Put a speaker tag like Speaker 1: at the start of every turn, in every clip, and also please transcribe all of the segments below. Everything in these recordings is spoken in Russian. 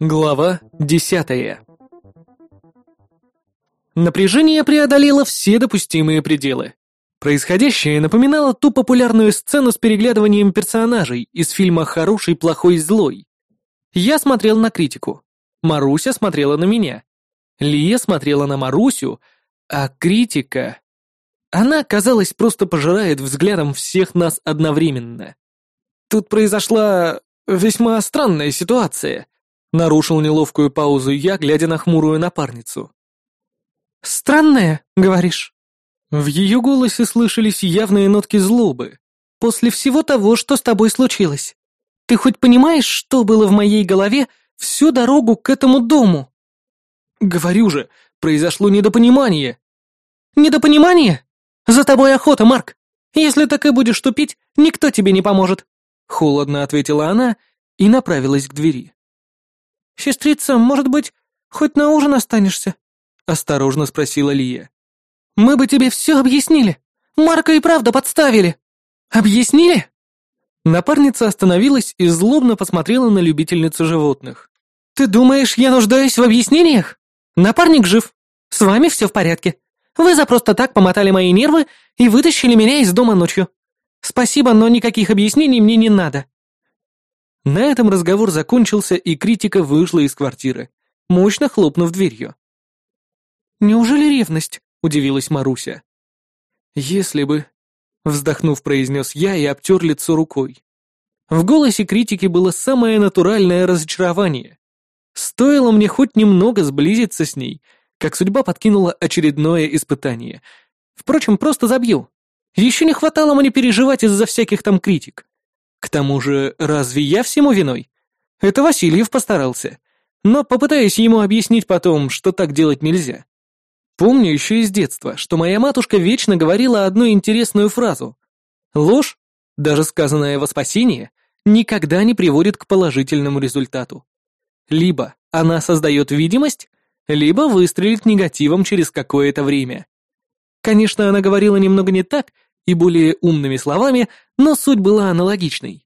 Speaker 1: Глава десятая Напряжение преодолело все допустимые пределы. Происходящее напоминало ту популярную сцену с переглядыванием персонажей из фильма «Хороший, плохой, злой». Я смотрел на критику. Маруся смотрела на меня. Лия смотрела на Марусю, а критика... Она, казалось, просто пожирает взглядом всех нас одновременно. Тут произошла весьма странная ситуация, нарушил неловкую паузу я, глядя на хмурую напарницу. «Странная, говоришь?» В ее голосе слышались явные нотки злобы. «После всего того, что с тобой случилось. Ты хоть понимаешь, что было в моей голове всю дорогу к этому дому?» «Говорю же, произошло недопонимание». «Недопонимание? За тобой охота, Марк. Если так и будешь тупить, никто тебе не поможет», — холодно ответила она и направилась к двери. «Сестрица, может быть, хоть на ужин останешься?» — осторожно спросила Лия. «Мы бы тебе все объяснили. Марка и правда подставили. Объяснили?» Напарница остановилась и злобно посмотрела на любительницу животных. «Ты думаешь, я нуждаюсь в объяснениях? Напарник жив. С вами все в порядке. Вы за просто так помотали мои нервы и вытащили меня из дома ночью. Спасибо, но никаких объяснений мне не надо». На этом разговор закончился, и критика вышла из квартиры, мощно хлопнув дверью. «Неужели ревность?» — удивилась Маруся. «Если бы...» — вздохнув, произнес я и обтер лицо рукой. В голосе критики было самое натуральное разочарование. Стоило мне хоть немного сблизиться с ней, как судьба подкинула очередное испытание. Впрочем, просто забью. Еще не хватало мне переживать из-за всяких там критик. К тому же, разве я всему виной? Это Васильев постарался. Но попытаюсь ему объяснить потом, что так делать нельзя. Помню еще из детства, что моя матушка вечно говорила одну интересную фразу. Ложь, даже сказанная во спасение, никогда не приводит к положительному результату. Либо она создает видимость, либо выстрелит негативом через какое-то время. Конечно, она говорила немного не так и более умными словами, но суть была аналогичной.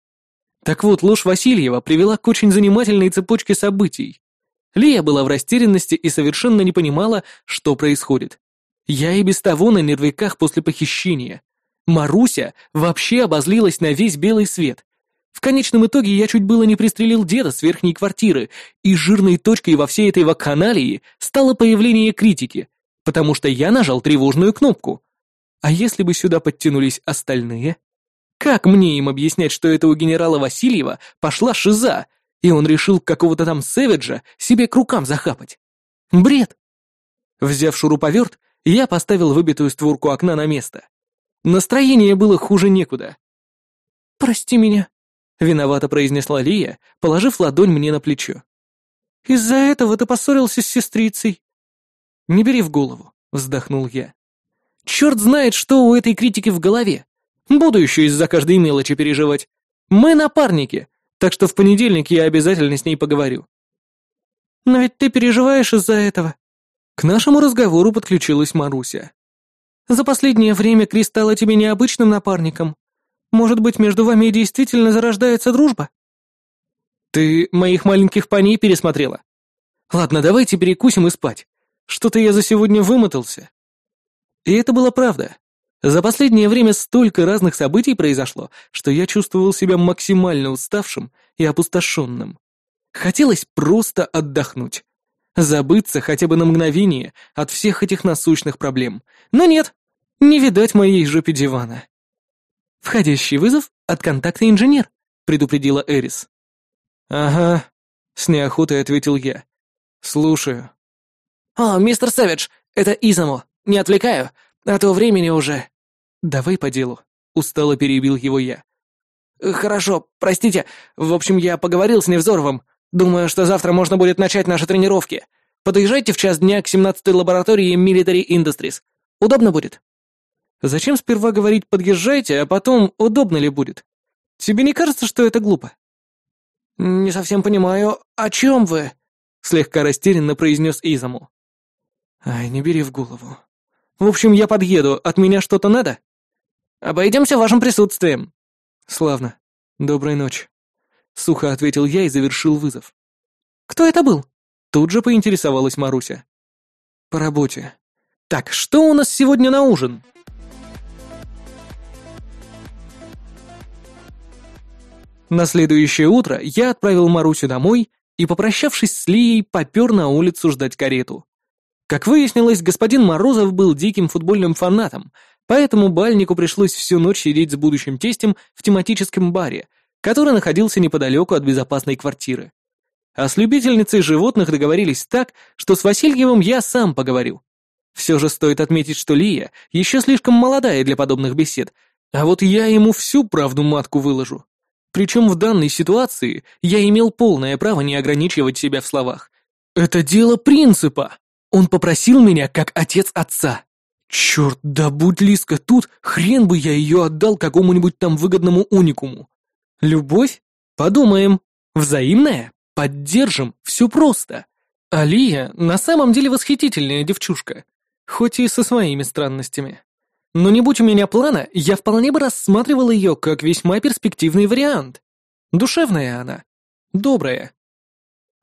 Speaker 1: Так вот, ложь Васильева привела к очень занимательной цепочке событий. Лия была в растерянности и совершенно не понимала, что происходит. Я и без того на нервиках после похищения. Маруся вообще обозлилась на весь белый свет. В конечном итоге я чуть было не пристрелил деда с верхней квартиры, и жирной точкой во всей этой вакханалии стало появление критики, потому что я нажал тревожную кнопку. А если бы сюда подтянулись остальные? Как мне им объяснять, что это у генерала Васильева пошла шиза, и он решил какого-то там Сэвиджа себе к рукам захапать? Бред! Взяв шуруповерт, я поставил выбитую створку окна на место. Настроение было хуже некуда. «Прости меня», — виновато произнесла Лия, положив ладонь мне на плечо. «Из-за этого ты поссорился с сестрицей». «Не бери в голову», — вздохнул я. «Черт знает, что у этой критики в голове. Буду еще из-за каждой мелочи переживать. Мы напарники, так что в понедельник я обязательно с ней поговорю». «Но ведь ты переживаешь из-за этого». К нашему разговору подключилась Маруся. «За последнее время Крис стала тебе необычным напарником. Может быть, между вами действительно зарождается дружба?» «Ты моих маленьких паней пересмотрела? Ладно, давайте перекусим и спать. Что-то я за сегодня вымотался». И это была правда. За последнее время столько разных событий произошло, что я чувствовал себя максимально уставшим и опустошенным. Хотелось просто отдохнуть. Забыться хотя бы на мгновение от всех этих насущных проблем. Но нет, не видать моей жопе дивана. «Входящий вызов от контакта инженер», — предупредила Эрис. «Ага», — с неохотой ответил я. «Слушаю».
Speaker 2: «О, мистер Сэвидж, это Изамо. Не отвлекаю, а то времени уже...»
Speaker 1: «Давай по делу», — устало перебил его я.
Speaker 2: «Хорошо, простите. В общем, я поговорил с Невзоровым. Думаю, что завтра можно будет начать наши тренировки. Подъезжайте в час дня к 17-й лаборатории Military Industries. Удобно будет?»
Speaker 1: «Зачем сперва говорить «подъезжайте», а потом «удобно ли будет»? Тебе не кажется, что это глупо?»
Speaker 2: «Не совсем понимаю, о чем вы?» — слегка растерянно произнес Изаму.
Speaker 1: «Ай, не бери в голову. В общем, я подъеду. От меня что-то надо?»
Speaker 2: Обойдемся вашим присутствием».
Speaker 1: «Славно. Доброй ночи», — сухо ответил я и завершил вызов. Кто это был? Тут же поинтересовалась Маруся. По работе. Так, что у нас сегодня на ужин? На следующее утро я отправил Марусю домой и, попрощавшись с Лией, попер на улицу ждать карету. Как выяснилось, господин Морозов был диким футбольным фанатом, поэтому Бальнику пришлось всю ночь сидеть с будущим тестем в тематическом баре, который находился неподалеку от безопасной квартиры. А с любительницей животных договорились так, что с Васильевым я сам поговорю. Все же стоит отметить, что Лия еще слишком молодая для подобных бесед, а вот я ему всю правду матку выложу. Причем в данной ситуации я имел полное право не ограничивать себя в словах. Это дело принципа. Он попросил меня как отец отца. Черт, да будь Лиска тут, хрен бы я ее отдал какому-нибудь там выгодному уникуму. Любовь? Подумаем. Взаимная? Поддержим, все просто. Алия на самом деле восхитительная девчушка, хоть и со своими странностями. Но не будь у меня плана, я вполне бы рассматривал ее как весьма перспективный вариант. Душевная она, добрая.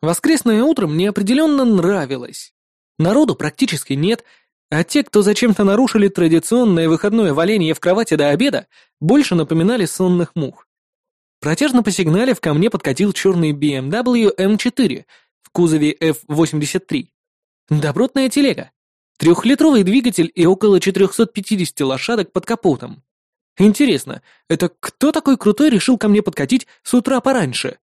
Speaker 1: Воскресное утро мне определенно нравилось. Народу практически нет, а те, кто зачем-то нарушили традиционное выходное валение в кровати до обеда, больше напоминали сонных мух. Протяжно посигналив, ко мне подкатил черный BMW M4 в кузове F83. Добротная телега. Трехлитровый двигатель и около 450 лошадок под капотом. Интересно, это кто такой крутой решил ко мне подкатить с утра пораньше?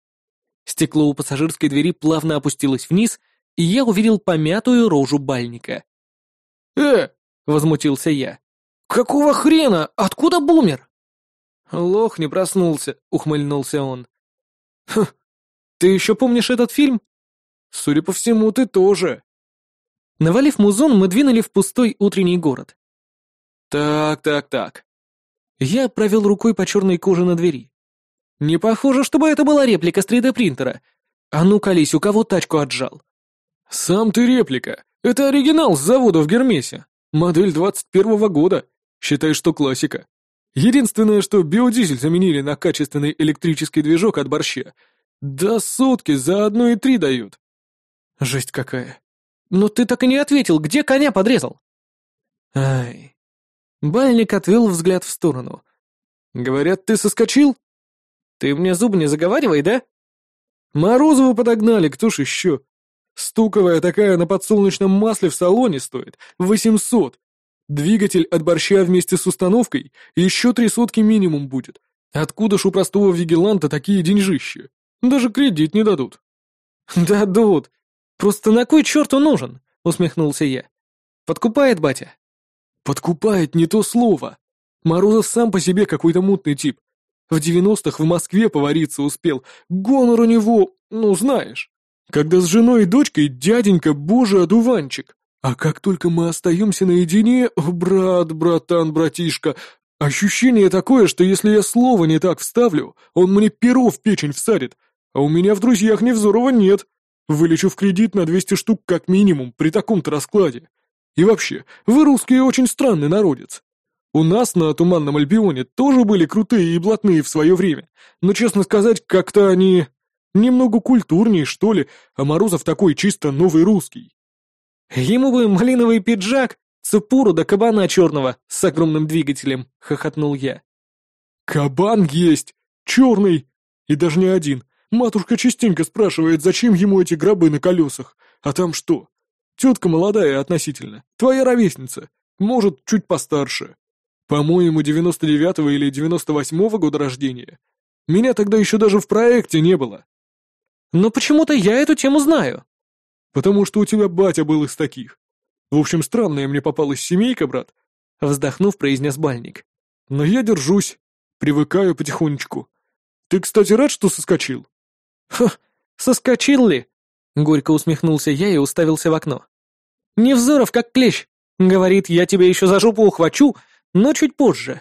Speaker 1: Стекло у пассажирской двери плавно опустилось вниз, и я увидел помятую рожу бальника. «Э!» — возмутился я. «Какого хрена? Откуда бумер?» «Лох не проснулся», — ухмыльнулся он. «Хм, ты еще помнишь этот фильм?» «Судя по всему, ты тоже». Навалив музон, мы двинули в пустой утренний город. «Так, так, так». Я провел рукой по черной коже на двери. «Не похоже, чтобы это была реплика с 3D-принтера. А ну, колись, у кого тачку отжал?» «Сам ты реплика. Это оригинал с завода в Гермесе. Модель 21 года. Считай, что классика. Единственное, что биодизель заменили на качественный электрический движок от борща. Да сутки за одну и три дают. Жесть какая. Но ты так и не ответил, где коня подрезал? Ай. Бальник отвел взгляд в сторону. Говорят, ты соскочил? Ты мне зубы не заговаривай, да? Морозову подогнали, кто ж еще? Стуковая такая на подсолнечном масле в салоне стоит восемьсот. Двигатель от борща вместе с установкой еще три сотки минимум будет. Откуда ж у простого вигиланта такие деньжища? Даже кредит не дадут. Дадут. Просто на кой черт он нужен? Усмехнулся я. Подкупает батя? Подкупает не то слово. Морозов сам по себе какой-то мутный тип. В девяностых в Москве повариться успел. Гонор у него, ну знаешь. Когда с женой и дочкой дяденька боже одуванчик. А как только мы остаемся наедине, брат, братан, братишка, ощущение такое, что если я слово не так вставлю, он мне перо в печень всадит, а у меня в друзьях Невзорова нет. Вылечу в кредит на 200 штук как минимум при таком-то раскладе. И вообще, вы русские очень странный народец. У нас на Туманном Альбионе тоже были крутые и блатные в свое время, но, честно сказать, как-то они... Немного культурнее, что ли, а Морозов такой чисто новый русский. «Ему бы малиновый пиджак, цепуру да кабана черного с огромным двигателем», — хохотнул я. «Кабан есть! Черный! И даже не один. Матушка частенько спрашивает, зачем ему эти гробы на колесах. А там что? Тетка молодая относительно, твоя ровесница, может, чуть постарше. По-моему, 99-го или 98-го года рождения. Меня тогда еще даже в проекте не было». «Но почему-то я эту тему знаю», потому что у тебя батя был из таких. В общем, странная мне попалась семейка, брат», — вздохнув, произнес Бальник. «Но я держусь, привыкаю потихонечку. Ты, кстати, рад, что соскочил?» «Ха, соскочил ли?» — горько усмехнулся я и уставился в окно. «Невзоров как клещ. Говорит, я тебя еще за жопу ухвачу, но чуть позже».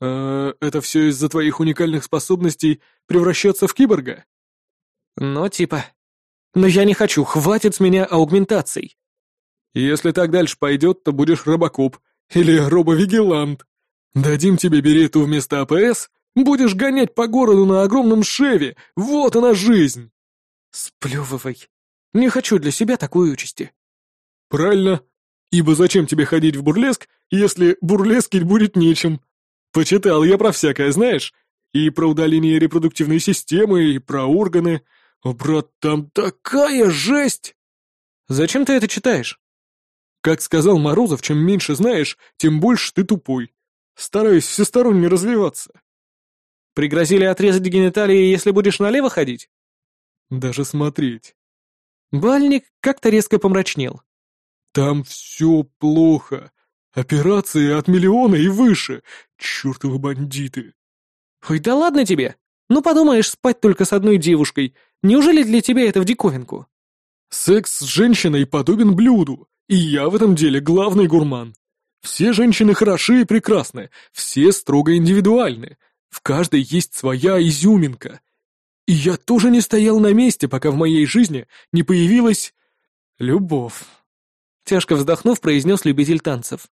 Speaker 1: «Э, «Это все из-за твоих уникальных способностей превращаться в киборга?» «Ну, типа», но я не хочу, хватит с меня аугментаций. Если так дальше пойдет, то будешь робокоп или робовигилант. Дадим тебе берету вместо АПС, будешь гонять по городу на огромном шеве, вот она жизнь.
Speaker 2: Сплевывай. Не хочу для себя такой участи.
Speaker 3: Правильно. Ибо зачем тебе ходить в бурлеск, если бурлескить будет нечем? Почитал я про всякое, знаешь? И про удаление репродуктивной системы, и про органы. О, брат, там такая жесть!
Speaker 2: Зачем ты это читаешь?
Speaker 3: Как сказал Морозов, чем меньше знаешь, тем больше ты тупой. Стараюсь всесторонне развиваться.
Speaker 2: Пригрозили отрезать гениталии, если будешь налево ходить?
Speaker 3: Даже смотреть.
Speaker 2: Бальник как-то резко помрачнел.
Speaker 3: Там все плохо. Операции от миллиона и выше. Чертовы бандиты.
Speaker 2: Ой, да ладно тебе. Ну подумаешь, спать только с одной девушкой. Неужели для тебя это в диковинку?
Speaker 3: Секс с женщиной подобен блюду, и я в этом деле главный гурман. Все женщины хороши и прекрасны, все строго индивидуальны. В каждой есть своя изюминка. И я тоже не стоял на месте, пока в моей жизни не появилась... любовь.
Speaker 2: Тяжко вздохнув, произнес любитель танцев.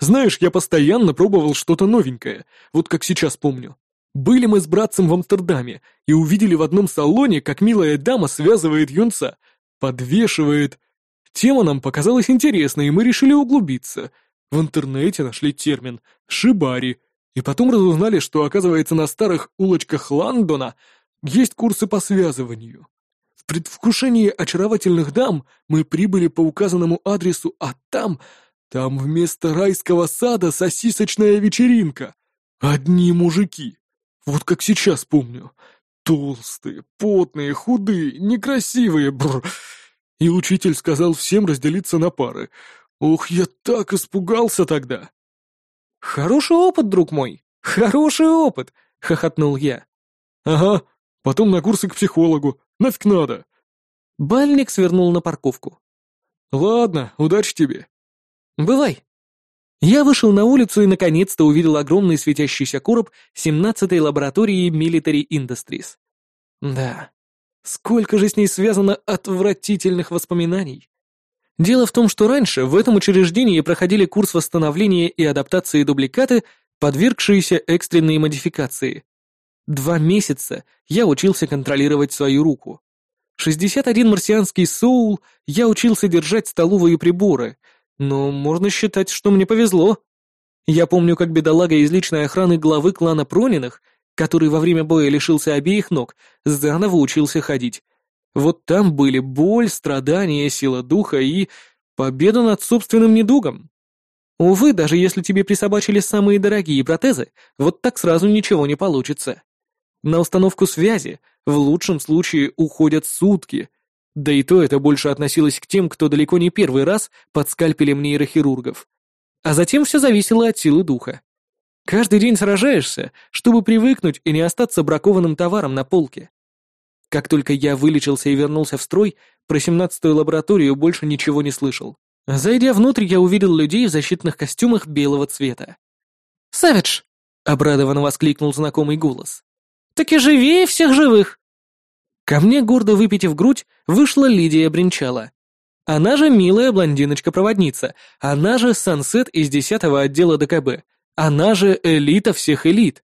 Speaker 3: Знаешь, я постоянно пробовал что-то новенькое, вот как сейчас помню. Были мы с братцем в Амстердаме и увидели в одном салоне, как милая дама связывает юнца, подвешивает. Тема нам показалась интересной, и мы решили углубиться. В интернете нашли термин «шибари», и потом разузнали, что, оказывается, на старых улочках Лондона есть курсы по связыванию. В предвкушении очаровательных дам мы прибыли по указанному адресу, а там там вместо райского сада сосисочная вечеринка. Одни мужики. Вот как сейчас помню. Толстые, потные, худые, некрасивые, бррр. И учитель сказал всем разделиться на пары. Ох, я так испугался тогда.
Speaker 2: Хороший опыт, друг мой. Хороший опыт, хохотнул я.
Speaker 3: Ага, потом на курсы к психологу. Нафиг надо.
Speaker 2: Бальник свернул на парковку.
Speaker 3: Ладно, удачи тебе.
Speaker 2: «Бывай». Я вышел на улицу и наконец-то увидел огромный светящийся короб 17-й лаборатории Military Industries. Да, сколько же с ней связано отвратительных воспоминаний. Дело в том, что раньше в этом учреждении проходили курс восстановления и адаптации дубликаты, подвергшиеся экстренной модификации. Два месяца я учился контролировать свою руку. 61 марсианский соул я учился держать столовые приборы — но можно считать, что мне повезло. Я помню, как бедолага из личной охраны главы клана Прониных, который во время боя лишился обеих ног, заново учился ходить. Вот там были боль, страдания, сила духа и победа над собственным недугом. Увы, даже если тебе присобачили самые дорогие протезы, вот так сразу ничего не получится. На установку связи в лучшем случае уходят сутки, да и то это больше относилось к тем, кто далеко не первый раз под скальпелем нейрохирургов. А затем все зависело от силы духа. Каждый день сражаешься, чтобы привыкнуть и не остаться бракованным товаром на полке. Как только я вылечился и вернулся в строй, про семнадцатую лабораторию больше ничего не слышал. Зайдя внутрь, я увидел людей в защитных костюмах белого цвета. «Савидж!» — обрадованно воскликнул знакомый голос. «Так и живее всех живых!» Ко мне, гордо выпитив грудь, вышла Лидия Бринчала. Она же милая блондиночка-проводница, она же Сансет из десятого отдела ДКБ, она же элита всех элит.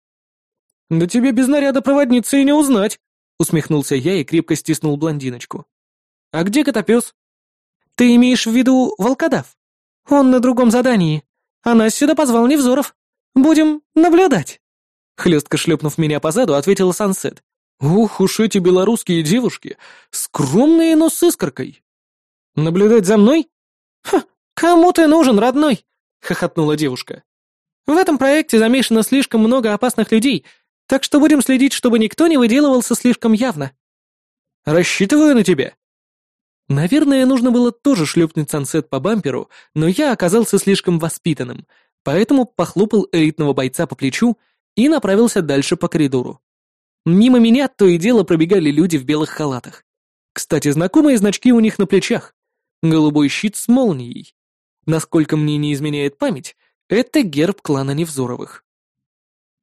Speaker 2: «Да тебе без наряда проводницы и не узнать», — усмехнулся я и крепко стиснул блондиночку. «А где котопес?» «Ты имеешь в виду волкодав? Он на другом задании. А нас сюда позвал Невзоров. Будем наблюдать». Хлестко шлепнув меня по заду, ответила Сансет. Ух уж эти белорусские девушки, скромные, но с искоркой. Наблюдать за мной? Ха, кому ты нужен, родной? Хохотнула девушка. В этом проекте замешано слишком много опасных людей, так что будем следить, чтобы никто не выделывался слишком явно. Рассчитываю на тебя. Наверное, нужно было тоже шлепнуть сансет по бамперу, но я оказался слишком воспитанным, поэтому похлопал элитного бойца по плечу и направился дальше по коридору. Мимо меня то и дело пробегали люди в белых халатах. Кстати, знакомые значки у них на плечах. Голубой щит с молнией. Насколько мне не изменяет память, это герб клана Невзоровых.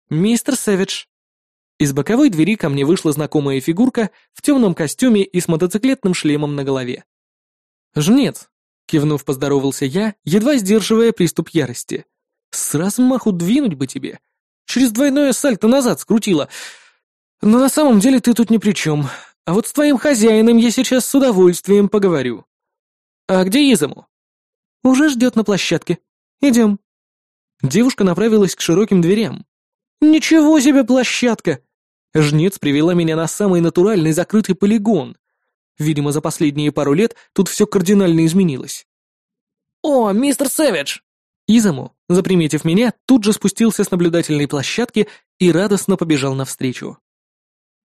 Speaker 2: «Мистер Сэвидж». Из боковой двери ко мне вышла знакомая фигурка в темном костюме и с мотоциклетным шлемом на голове. «Жнец», — кивнув, поздоровался я, едва сдерживая приступ ярости. «С размаху двинуть бы тебе. Через двойное сальто назад скрутила. Но на самом деле ты тут ни при чем.
Speaker 1: А вот с твоим хозяином я сейчас с удовольствием поговорю. А где Изаму? Уже ждет на площадке. Идем. Девушка направилась к широким дверям. Ничего себе площадка! Жнец привела меня на самый натуральный закрытый полигон. Видимо, за последние пару лет тут все кардинально изменилось.
Speaker 2: «О, мистер Сэвидж!»
Speaker 1: Изаму, заприметив меня, тут же спустился с наблюдательной площадки и радостно побежал навстречу.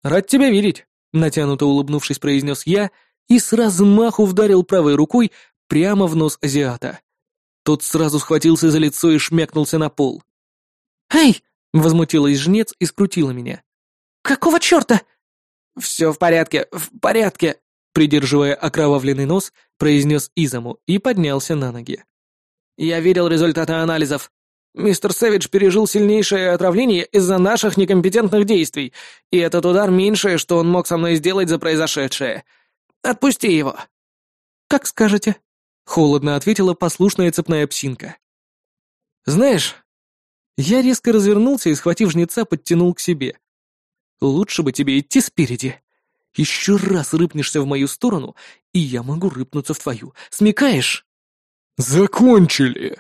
Speaker 1: «Рад тебя видеть», — натянуто улыбнувшись, произнес я и с размаху ударил правой рукой прямо в нос азиата. Тот сразу схватился за лицо и шмякнулся на пол. «Эй!» — возмутилась жнец и скрутила меня. «Какого черта?»
Speaker 2: «Все в порядке, в порядке», — придерживая окровавленный нос, произнес Изаму и поднялся на ноги. Я видел результаты анализов. Мистер Сэвидж пережил сильнейшее отравление из-за наших некомпетентных действий, и этот удар меньшее, что он мог со мной сделать за произошедшее. Отпусти его.
Speaker 1: Как скажете, холодно ответила послушная цепная псинка. Знаешь, я резко развернулся и, схватив жнеца, подтянул к себе. Лучше бы тебе идти спереди. Еще раз рыпнешься в мою сторону, и я могу рыпнуться в твою. Смекаешь?
Speaker 3: «Закончили!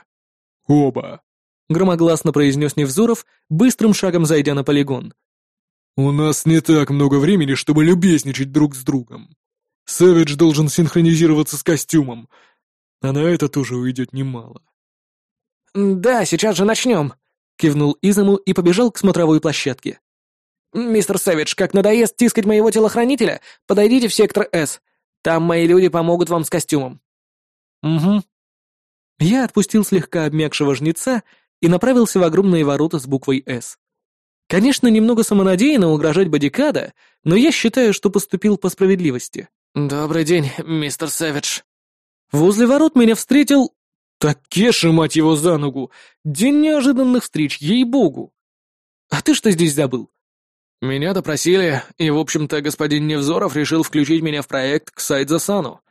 Speaker 3: Оба!»
Speaker 1: — громогласно произнес Невзоров, быстрым шагом зайдя на полигон.
Speaker 3: «У нас не так много времени, чтобы любезничать друг с другом. Сэвидж должен синхронизироваться с костюмом, а на это тоже уйдет немало».
Speaker 2: «Да, сейчас же начнем», — кивнул Изаму и побежал к смотровой площадке. «Мистер Сэвидж, как надоест тискать моего телохранителя, подойдите в сектор С. Там мои люди помогут вам с костюмом».
Speaker 1: «Угу», я отпустил слегка обмякшего жнеца и направился в огромные ворота с буквой «С». Конечно, немного самонадеянно угрожать бодикада, но я считаю, что поступил по справедливости.
Speaker 2: «Добрый день, мистер Сэвидж».
Speaker 1: Возле ворот меня встретил... Такеши, мать его, за ногу! День неожиданных встреч, ей-богу! А ты что здесь забыл?
Speaker 2: Меня допросили, и, в общем-то, господин Невзоров решил включить меня в проект к сайт Засану.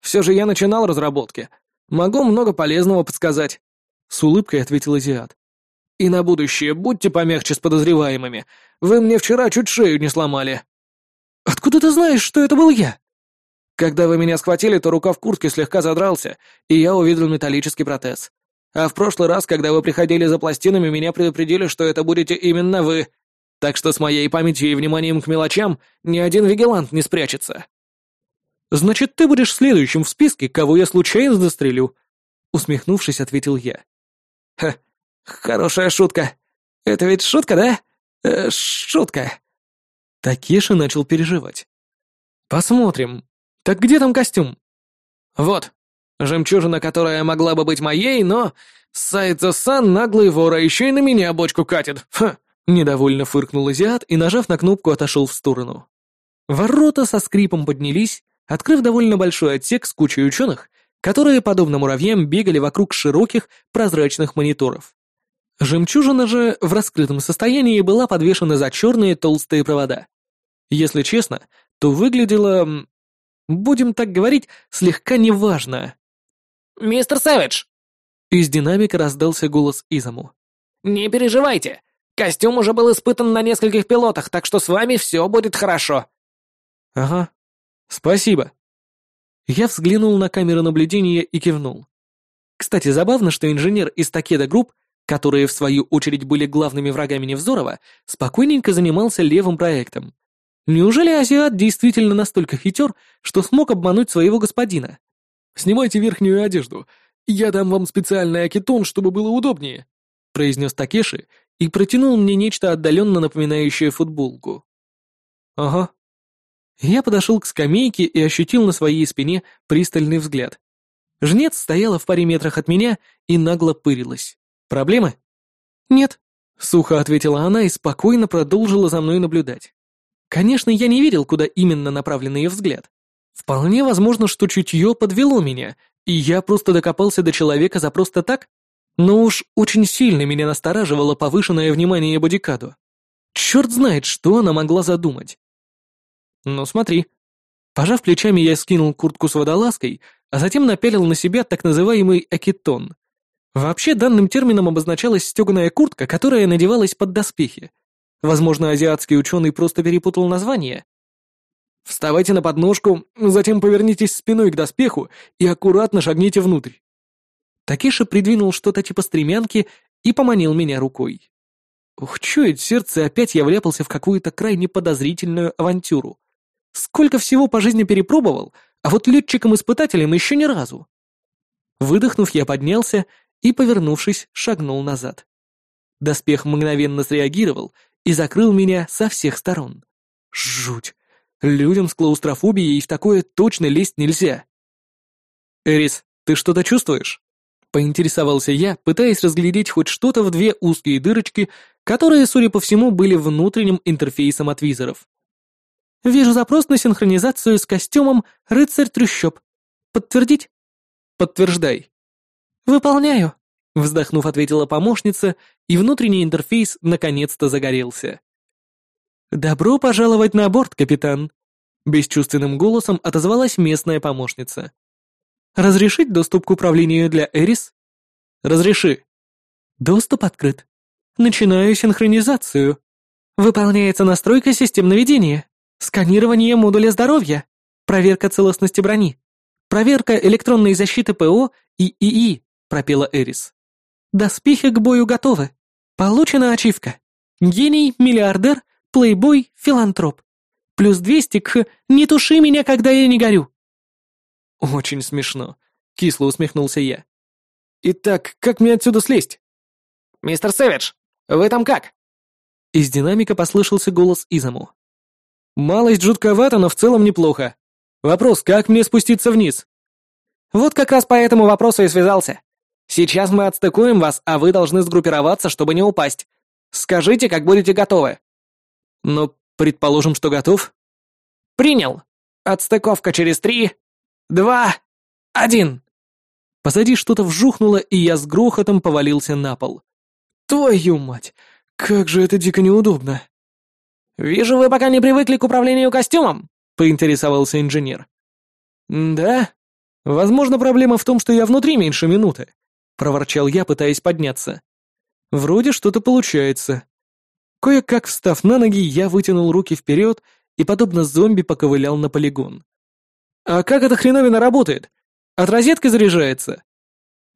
Speaker 2: Все же я начинал разработки, Могу много полезного подсказать», — с улыбкой ответил азиат. «И на будущее будьте помягче с подозреваемыми. Вы мне вчера чуть шею не сломали».
Speaker 1: «Откуда ты знаешь, что это был я?»
Speaker 2: «Когда вы меня схватили, то рука в куртке слегка задрался, и я увидел металлический протез. А в прошлый раз, когда вы приходили за пластинами, меня предупредили, что это будете именно вы. Так что с моей памятью и вниманием к мелочам ни один вигилант не спрячется».
Speaker 1: Значит, ты будешь следующим в списке, кого я случайно застрелю», — усмехнувшись, ответил я.
Speaker 2: «Ха, хорошая шутка. Это ведь шутка, да? Э, шутка».
Speaker 1: Такеши начал переживать. «Посмотрим. Так где там костюм?»
Speaker 2: «Вот. Жемчужина, которая могла бы быть моей, но... Сайдзо-сан наглый вор, а еще и на меня бочку катит. Ха!»
Speaker 1: Недовольно фыркнул азиат и, нажав на кнопку, отошел в сторону. Ворота со скрипом поднялись, открыв довольно большой отсек с кучей ученых, которые, подобно муравьям, бегали вокруг широких прозрачных мониторов. Жемчужина же в раскрытом состоянии была подвешена за черные толстые провода. Если честно, то выглядела, будем так говорить, слегка неважно.
Speaker 2: «Мистер Сэвидж!»
Speaker 1: Из динамика раздался голос Изаму.
Speaker 2: «Не переживайте! Костюм уже был испытан на нескольких пилотах, так что с вами все будет хорошо!»
Speaker 1: «Ага, «Спасибо». Я взглянул на камеру наблюдения и кивнул. Кстати, забавно, что инженер из Такеда Групп, которые в свою очередь были главными врагами Невзорова, спокойненько занимался левым проектом. Неужели азиат действительно настолько хитер, что смог обмануть своего господина?
Speaker 3: «Снимайте верхнюю одежду. Я дам вам специальный акетон, чтобы было удобнее»,
Speaker 1: произнес Такеши и протянул мне нечто отдаленно напоминающее футболку. «Ага, я подошел к скамейке и ощутил на своей спине пристальный взгляд. Жнец стояла в паре метрах от меня и нагло пырилась. «Проблемы?» «Нет», — сухо ответила она и спокойно продолжила за мной наблюдать. Конечно, я не видел, куда именно направлен ее взгляд. Вполне возможно, что чутье подвело меня, и я просто докопался до человека за просто так, но уж очень сильно меня настораживало повышенное внимание бодикаду. Черт знает, что она могла задумать. «Ну смотри». Пожав плечами, я скинул куртку с водолазкой, а затем напялил на себя так называемый экитон. Вообще, данным термином обозначалась стеганая куртка, которая надевалась под доспехи. Возможно, азиатский ученый просто перепутал название.
Speaker 3: Вставайте на подножку, затем повернитесь спиной к доспеху и аккуратно шагните внутрь.
Speaker 1: Такиша придвинул что-то типа стремянки и поманил меня рукой. Ух, чует сердце, опять я вляпался в какую-то крайне подозрительную авантюру. Сколько всего по жизни перепробовал, а вот летчиком-испытателем еще ни разу. Выдохнув, я поднялся и, повернувшись, шагнул назад. Доспех мгновенно среагировал и закрыл меня со всех сторон. Жуть! Людям с клаустрофобией в такое точно лезть нельзя. «Эрис, ты что-то чувствуешь?» Поинтересовался я, пытаясь разглядеть хоть что-то в две узкие дырочки, которые, судя по всему, были внутренним интерфейсом от визоров. «Вижу запрос на синхронизацию с костюмом «Рыцарь трущоб». Подтвердить?» «Подтверждай». «Выполняю», — вздохнув, ответила помощница, и внутренний интерфейс наконец-то загорелся. «Добро пожаловать на борт, капитан», — бесчувственным голосом отозвалась местная помощница. «Разрешить доступ к управлению для Эрис?» «Разреши». «Доступ открыт. Начинаю синхронизацию. Выполняется настройка систем наведения, сканирование модуля здоровья, проверка целостности брони, проверка электронной защиты ПО и ИИ», — пропела Эрис. «Доспехи к бою готовы. Получена ачивка. Гений, миллиардер — плейбой, филантроп. Плюс 200 к «Не туши меня, когда я не горю».
Speaker 3: Очень смешно, кисло усмехнулся я. Итак, как мне отсюда слезть?
Speaker 2: Мистер Сэвидж, вы там как?
Speaker 1: Из динамика послышался голос Изаму.
Speaker 3: Малость жутковато, но в целом неплохо. Вопрос, как мне спуститься вниз?
Speaker 2: Вот как раз по этому вопросу и связался. Сейчас мы отстыкуем вас, а вы должны сгруппироваться, чтобы не упасть. Скажите, как будете готовы.
Speaker 3: Но предположим, что готов.
Speaker 2: Принял. Отстыковка через три, два, один.
Speaker 1: Позади что-то вжухнуло, и я с грохотом повалился на пол.
Speaker 3: Твою мать, как же это дико неудобно.
Speaker 2: Вижу, вы пока не привыкли к управлению костюмом, поинтересовался инженер.
Speaker 3: Да? Возможно, проблема в том, что я внутри меньше минуты, проворчал я, пытаясь подняться. Вроде что-то получается. Кое-как встав на ноги, я вытянул руки вперед и, подобно зомби, поковылял на полигон. «А как эта хреновина работает? От розетки заряжается?»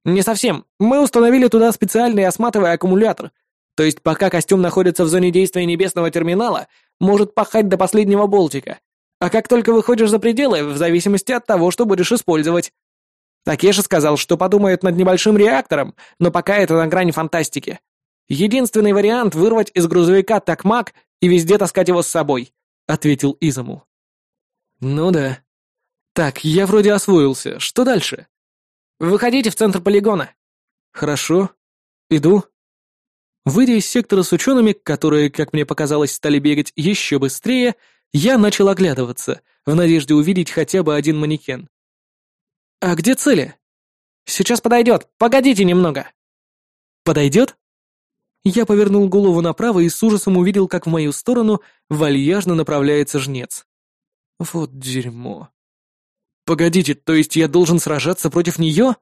Speaker 2: «Не совсем. Мы установили туда специальный осматовый аккумулятор. То есть пока костюм находится в зоне действия небесного терминала, может пахать до последнего болтика. А как только выходишь за пределы, в зависимости от того, что будешь использовать. Такеша сказал, что подумает над небольшим реактором, но пока это на грани фантастики. Единственный вариант — вырвать из грузовика такмак и везде таскать его с собой», — ответил Изаму.
Speaker 3: «Ну да. Так, я вроде освоился. Что дальше?»
Speaker 2: «Выходите в центр полигона».
Speaker 3: «Хорошо. Иду».
Speaker 1: Выйдя из сектора с учеными, которые, как мне показалось, стали бегать еще быстрее, я начал оглядываться, в надежде увидеть хотя бы один манекен. «А где цели?»
Speaker 2: «Сейчас подойдет. Погодите немного».
Speaker 1: «Подойдет?» Я повернул голову направо и с ужасом увидел, как в мою сторону вальяжно направляется жнец. Вот дерьмо. Погодите, то есть я должен сражаться против нее?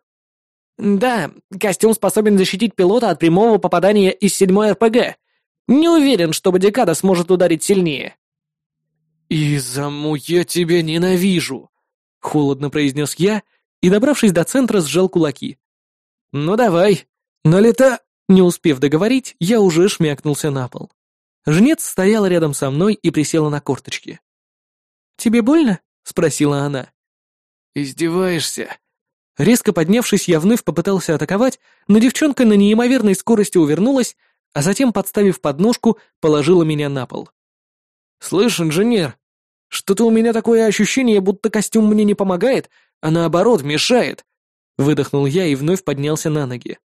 Speaker 2: Да, костюм способен защитить пилота от прямого попадания из седьмой РПГ. Не уверен, что Бодикада сможет ударить сильнее.
Speaker 1: «Изаму, я тебя ненавижу!» — холодно произнес я и, добравшись до центра, сжал кулаки. «Ну давай, налета...» Не успев договорить, я уже шмякнулся на пол. Жнец стояла рядом со мной и присела на корточки. «Тебе больно?» — спросила она.
Speaker 3: «Издеваешься?»
Speaker 1: Резко поднявшись, я вновь попытался атаковать, но девчонка на неимоверной скорости увернулась, а затем, подставив подножку, положила меня на пол.
Speaker 3: «Слышь, инженер, что-то у меня такое ощущение, будто костюм мне не помогает, а наоборот мешает», — выдохнул я и вновь поднялся на ноги.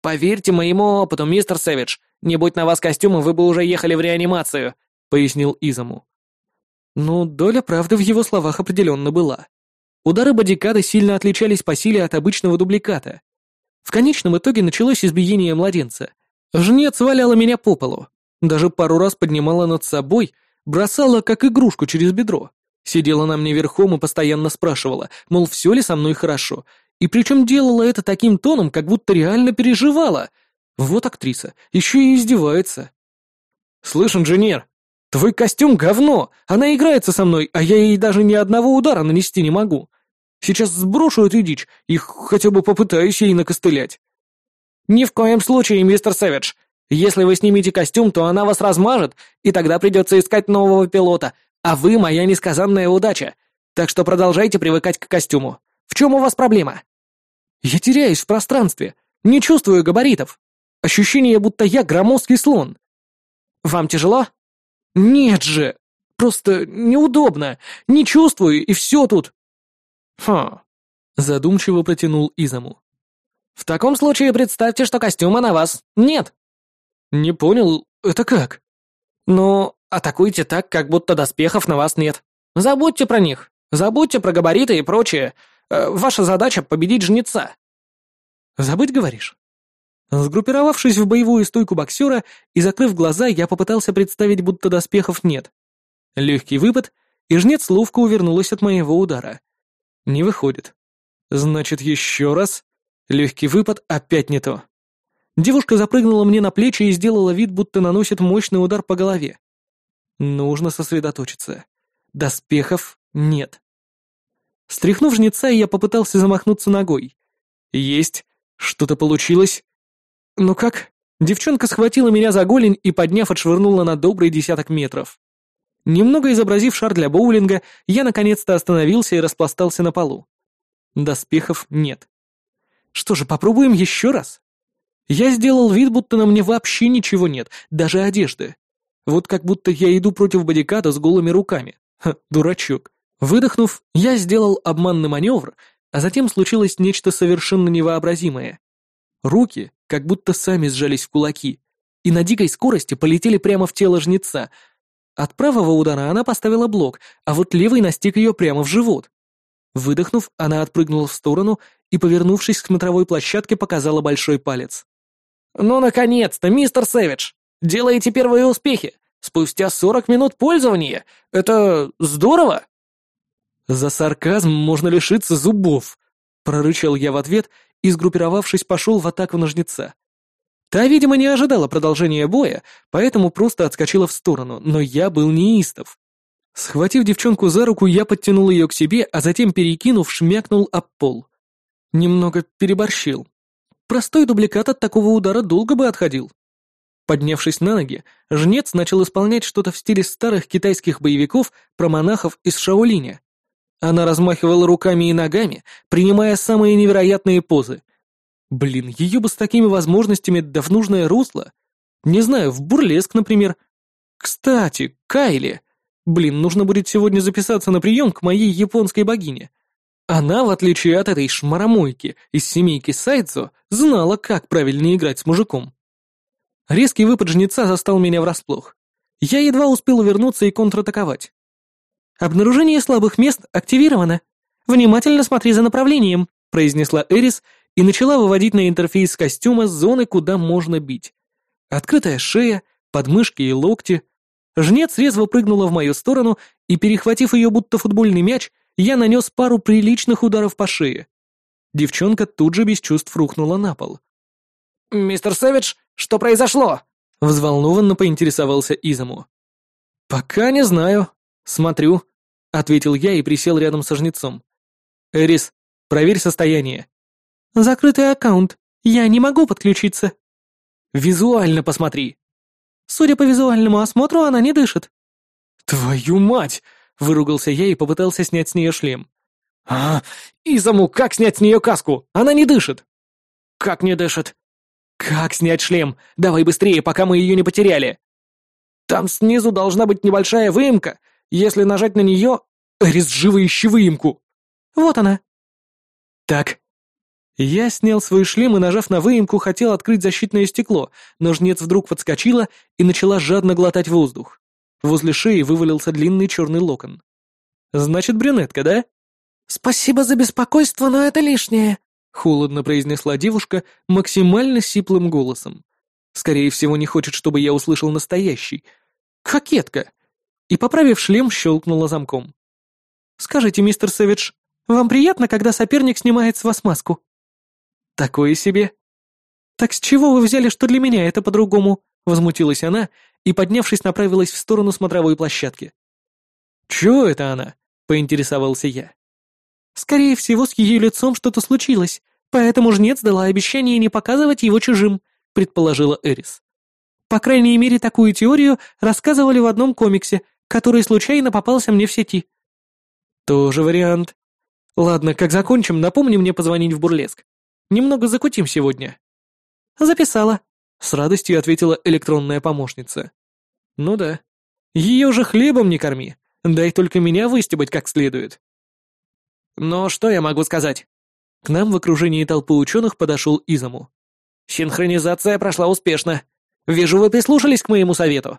Speaker 2: «Поверьте моему опыту, мистер Сэвидж, не будь на вас костюма, вы бы уже ехали в реанимацию», — пояснил Изаму.
Speaker 1: Ну, доля правды в его словах определенно была. Удары бодикада сильно отличались по силе от обычного дубликата. В конечном итоге началось избиение младенца. Жнец валяла меня по полу. Даже пару раз поднимала над собой, бросала как игрушку через бедро. Сидела на мне верхом и постоянно спрашивала, мол, все ли со мной хорошо, и причем делала это таким тоном, как будто реально переживала. Вот актриса, еще и издевается.
Speaker 3: «Слышь, инженер,
Speaker 2: Твой костюм говно! Она играется со мной, а я ей даже ни одного удара нанести не могу. Сейчас сброшу эту дичь и хотя бы попытаюсь ей накостылять». «Ни в коем случае, мистер Сэвидж. Если вы снимете костюм, то она вас размажет, и тогда придется искать нового пилота, а вы моя несказанная удача. Так что продолжайте привыкать к костюму. В чем у вас проблема?» «Я теряюсь в пространстве, не чувствую габаритов. Ощущение, будто я громоздкий слон». «Вам тяжело?» «Нет же! Просто неудобно. Не чувствую, и все тут». «Хм...» — задумчиво протянул Изаму. «В таком случае представьте, что костюма на вас нет». «Не понял, это как?» «Ну, атакуйте так, как будто доспехов на вас нет. Забудьте про них. Забудьте про габариты и прочее. Э, ваша задача — победить жнеца». «Забыть, говоришь?» Сгруппировавшись в боевую стойку боксера и закрыв глаза, я попытался представить, будто доспехов нет. Легкий выпад, и жнец ловко увернулась от моего удара. Не выходит. Значит, еще раз. Легкий выпад опять не то. Девушка запрыгнула мне на плечи и сделала вид, будто наносит мощный удар по голове. Нужно сосредоточиться. Доспехов нет. Стряхнув жнеца, я попытался замахнуться ногой. Есть. Что-то получилось. «Ну как?» Девчонка схватила меня за голень и, подняв, отшвырнула на добрый десяток метров. Немного изобразив шар для боулинга, я наконец-то остановился и распластался на полу. Доспехов нет. Что же, попробуем еще раз? Я сделал вид, будто на мне вообще ничего нет, даже одежды. Вот как будто я иду против бодикада с голыми руками. Ха, дурачок. Выдохнув, я сделал обманный маневр, а затем случилось нечто совершенно невообразимое. Руки как будто сами сжались в кулаки и на дикой скорости полетели прямо в тело жнеца. От правого удара она поставила блок, а вот левый настиг ее прямо в живот. Выдохнув, она отпрыгнула в сторону и, повернувшись к смотровой площадке, показала большой палец. «Ну, наконец-то, мистер Сэвидж! Делаете первые успехи! Спустя сорок минут пользования! Это здорово!» «За сарказм можно лишиться зубов!» — прорычал я в ответ и, сгруппировавшись, пошел в атаку на жнеца. Та, видимо, не ожидала продолжения боя, поэтому просто отскочила в сторону, но я был неистов. Схватив девчонку за руку, я подтянул ее к себе, а затем, перекинув, шмякнул об пол. Немного переборщил. Простой дубликат от такого удара долго бы отходил. Поднявшись на ноги, жнец начал исполнять что-то в стиле старых китайских боевиков про монахов из Шаолиня. Она размахивала руками и ногами, принимая самые невероятные позы. Блин, ее бы с такими возможностями да в нужное русло. Не знаю, в бурлеск, например. Кстати, Кайли. Блин, нужно будет сегодня записаться на прием к моей японской богине. Она, в отличие от этой шмаромойки из семейки Сайдзо, знала, как правильно играть с мужиком. Резкий выпад жнеца застал меня врасплох. Я едва успел увернуться и контратаковать. «Обнаружение слабых мест активировано. Внимательно смотри за направлением», — произнесла Эрис и начала выводить на интерфейс костюма зоны, куда можно бить. Открытая шея, подмышки и локти. Жнец резво прыгнула в мою сторону, и, перехватив ее будто футбольный мяч, я нанес пару приличных ударов по шее. Девчонка тут же без чувств рухнула на пол. «Мистер Сэвидж, что произошло?» — взволнованно поинтересовался Изаму.
Speaker 1: «Пока не знаю. Смотрю», — ответил я и присел рядом со жнецом. «Эрис, проверь состояние».
Speaker 4: «Закрытый аккаунт. Я не могу подключиться».
Speaker 1: «Визуально посмотри».
Speaker 4: «Судя по визуальному осмотру, она не дышит».
Speaker 1: «Твою мать!» — выругался я и попытался снять с нее шлем. «А, Изаму, как снять с нее каску? Она не дышит!»
Speaker 2: «Как не дышит?»
Speaker 1: «Как снять шлем? Давай быстрее, пока мы ее не потеряли!»
Speaker 2: «Там снизу должна быть небольшая выемка. Если нажать на нее...»
Speaker 1: «Эрис, живо ищи выемку!»
Speaker 4: «Вот она!»
Speaker 1: «Так, я снял свой шлем и, нажав на выемку, хотел открыть защитное стекло, но жнец вдруг подскочила и начала жадно глотать воздух. Возле шеи вывалился длинный черный локон. «Значит, брюнетка, да?»
Speaker 4: «Спасибо за беспокойство, но это лишнее», — холодно произнесла девушка максимально сиплым голосом.
Speaker 1: Скорее всего, не хочет, чтобы я услышал настоящий. «Кокетка!» И, поправив шлем, щелкнула замком.
Speaker 4: «Скажите, мистер Сэвидж, вам приятно, когда соперник снимает с вас маску?»
Speaker 1: «Такое себе».
Speaker 4: «Так с чего вы взяли, что для меня это по-другому?» — возмутилась она
Speaker 1: и, поднявшись, направилась в сторону смотровой площадки. «Чего это она?» — поинтересовался я. «Скорее всего, с ее лицом что-то случилось, поэтому жнец дала обещание не показывать его чужим», — предположила Эрис. «По крайней мере, такую теорию рассказывали в одном комиксе, который случайно попался мне в сети». «Тоже вариант. Ладно, как закончим, напомни мне позвонить в Бурлеск. Немного закутим сегодня». «Записала», — с радостью ответила электронная помощница. «Ну да. Ее же хлебом не корми. Дай только меня выстебать как следует».
Speaker 2: «Но что я могу сказать?»
Speaker 1: К нам в окружении толпы ученых подошел Изому.
Speaker 2: «Синхронизация прошла успешно. Вижу, вы прислушались к моему совету».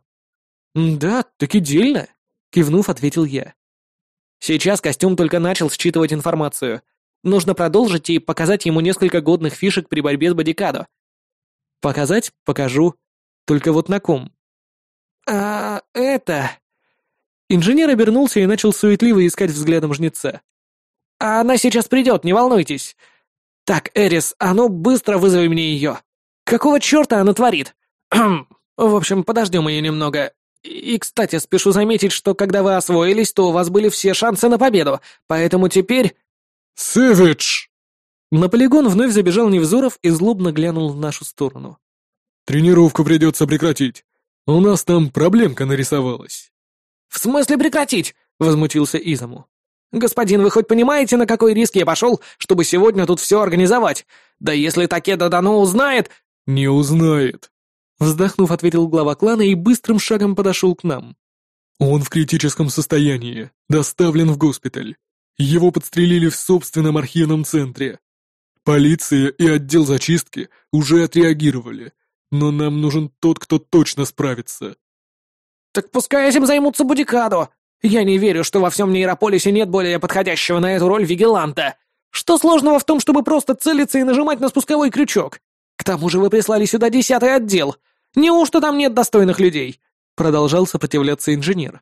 Speaker 1: «Да, таки дельно», — кивнув, ответил я.
Speaker 2: «Сейчас костюм только начал считывать информацию. Нужно продолжить и показать ему несколько годных фишек при борьбе с бодикадо».
Speaker 1: «Показать? Покажу. Только вот на ком?»
Speaker 2: «А, это...»
Speaker 1: Инженер обернулся и начал суетливо искать взглядом жнеца.
Speaker 2: А она сейчас придет, не волнуйтесь. Так, Эрис, а ну быстро вызови мне ее. Какого черта она творит? В общем, подождем ее немного. И, кстати, спешу заметить, что когда вы освоились, то у вас были все шансы на победу, поэтому теперь...
Speaker 3: Сэвидж!
Speaker 1: На полигон вновь забежал Невзоров и злобно глянул в нашу сторону.
Speaker 3: Тренировку придется прекратить. У нас там проблемка нарисовалась.
Speaker 2: В смысле прекратить? Возмутился Изому. «Господин, вы хоть понимаете, на какой риск я пошел, чтобы сегодня тут все организовать? Да если Такеда Дано узнает...»
Speaker 3: «Не узнает», —
Speaker 1: вздохнув, ответил глава клана и быстрым шагом подошел к нам.
Speaker 3: «Он в критическом состоянии, доставлен в госпиталь. Его подстрелили в собственном архивном центре. Полиция и отдел зачистки уже отреагировали, но нам нужен тот, кто точно справится».
Speaker 2: «Так пускай этим займутся Будикадо!» Я не верю, что во всем нейрополисе нет более подходящего на эту роль вигиланта. Что сложного в том, чтобы просто целиться и нажимать на спусковой крючок? К тому же вы прислали сюда десятый отдел. Неужто там нет достойных людей?» Продолжал сопротивляться инженер.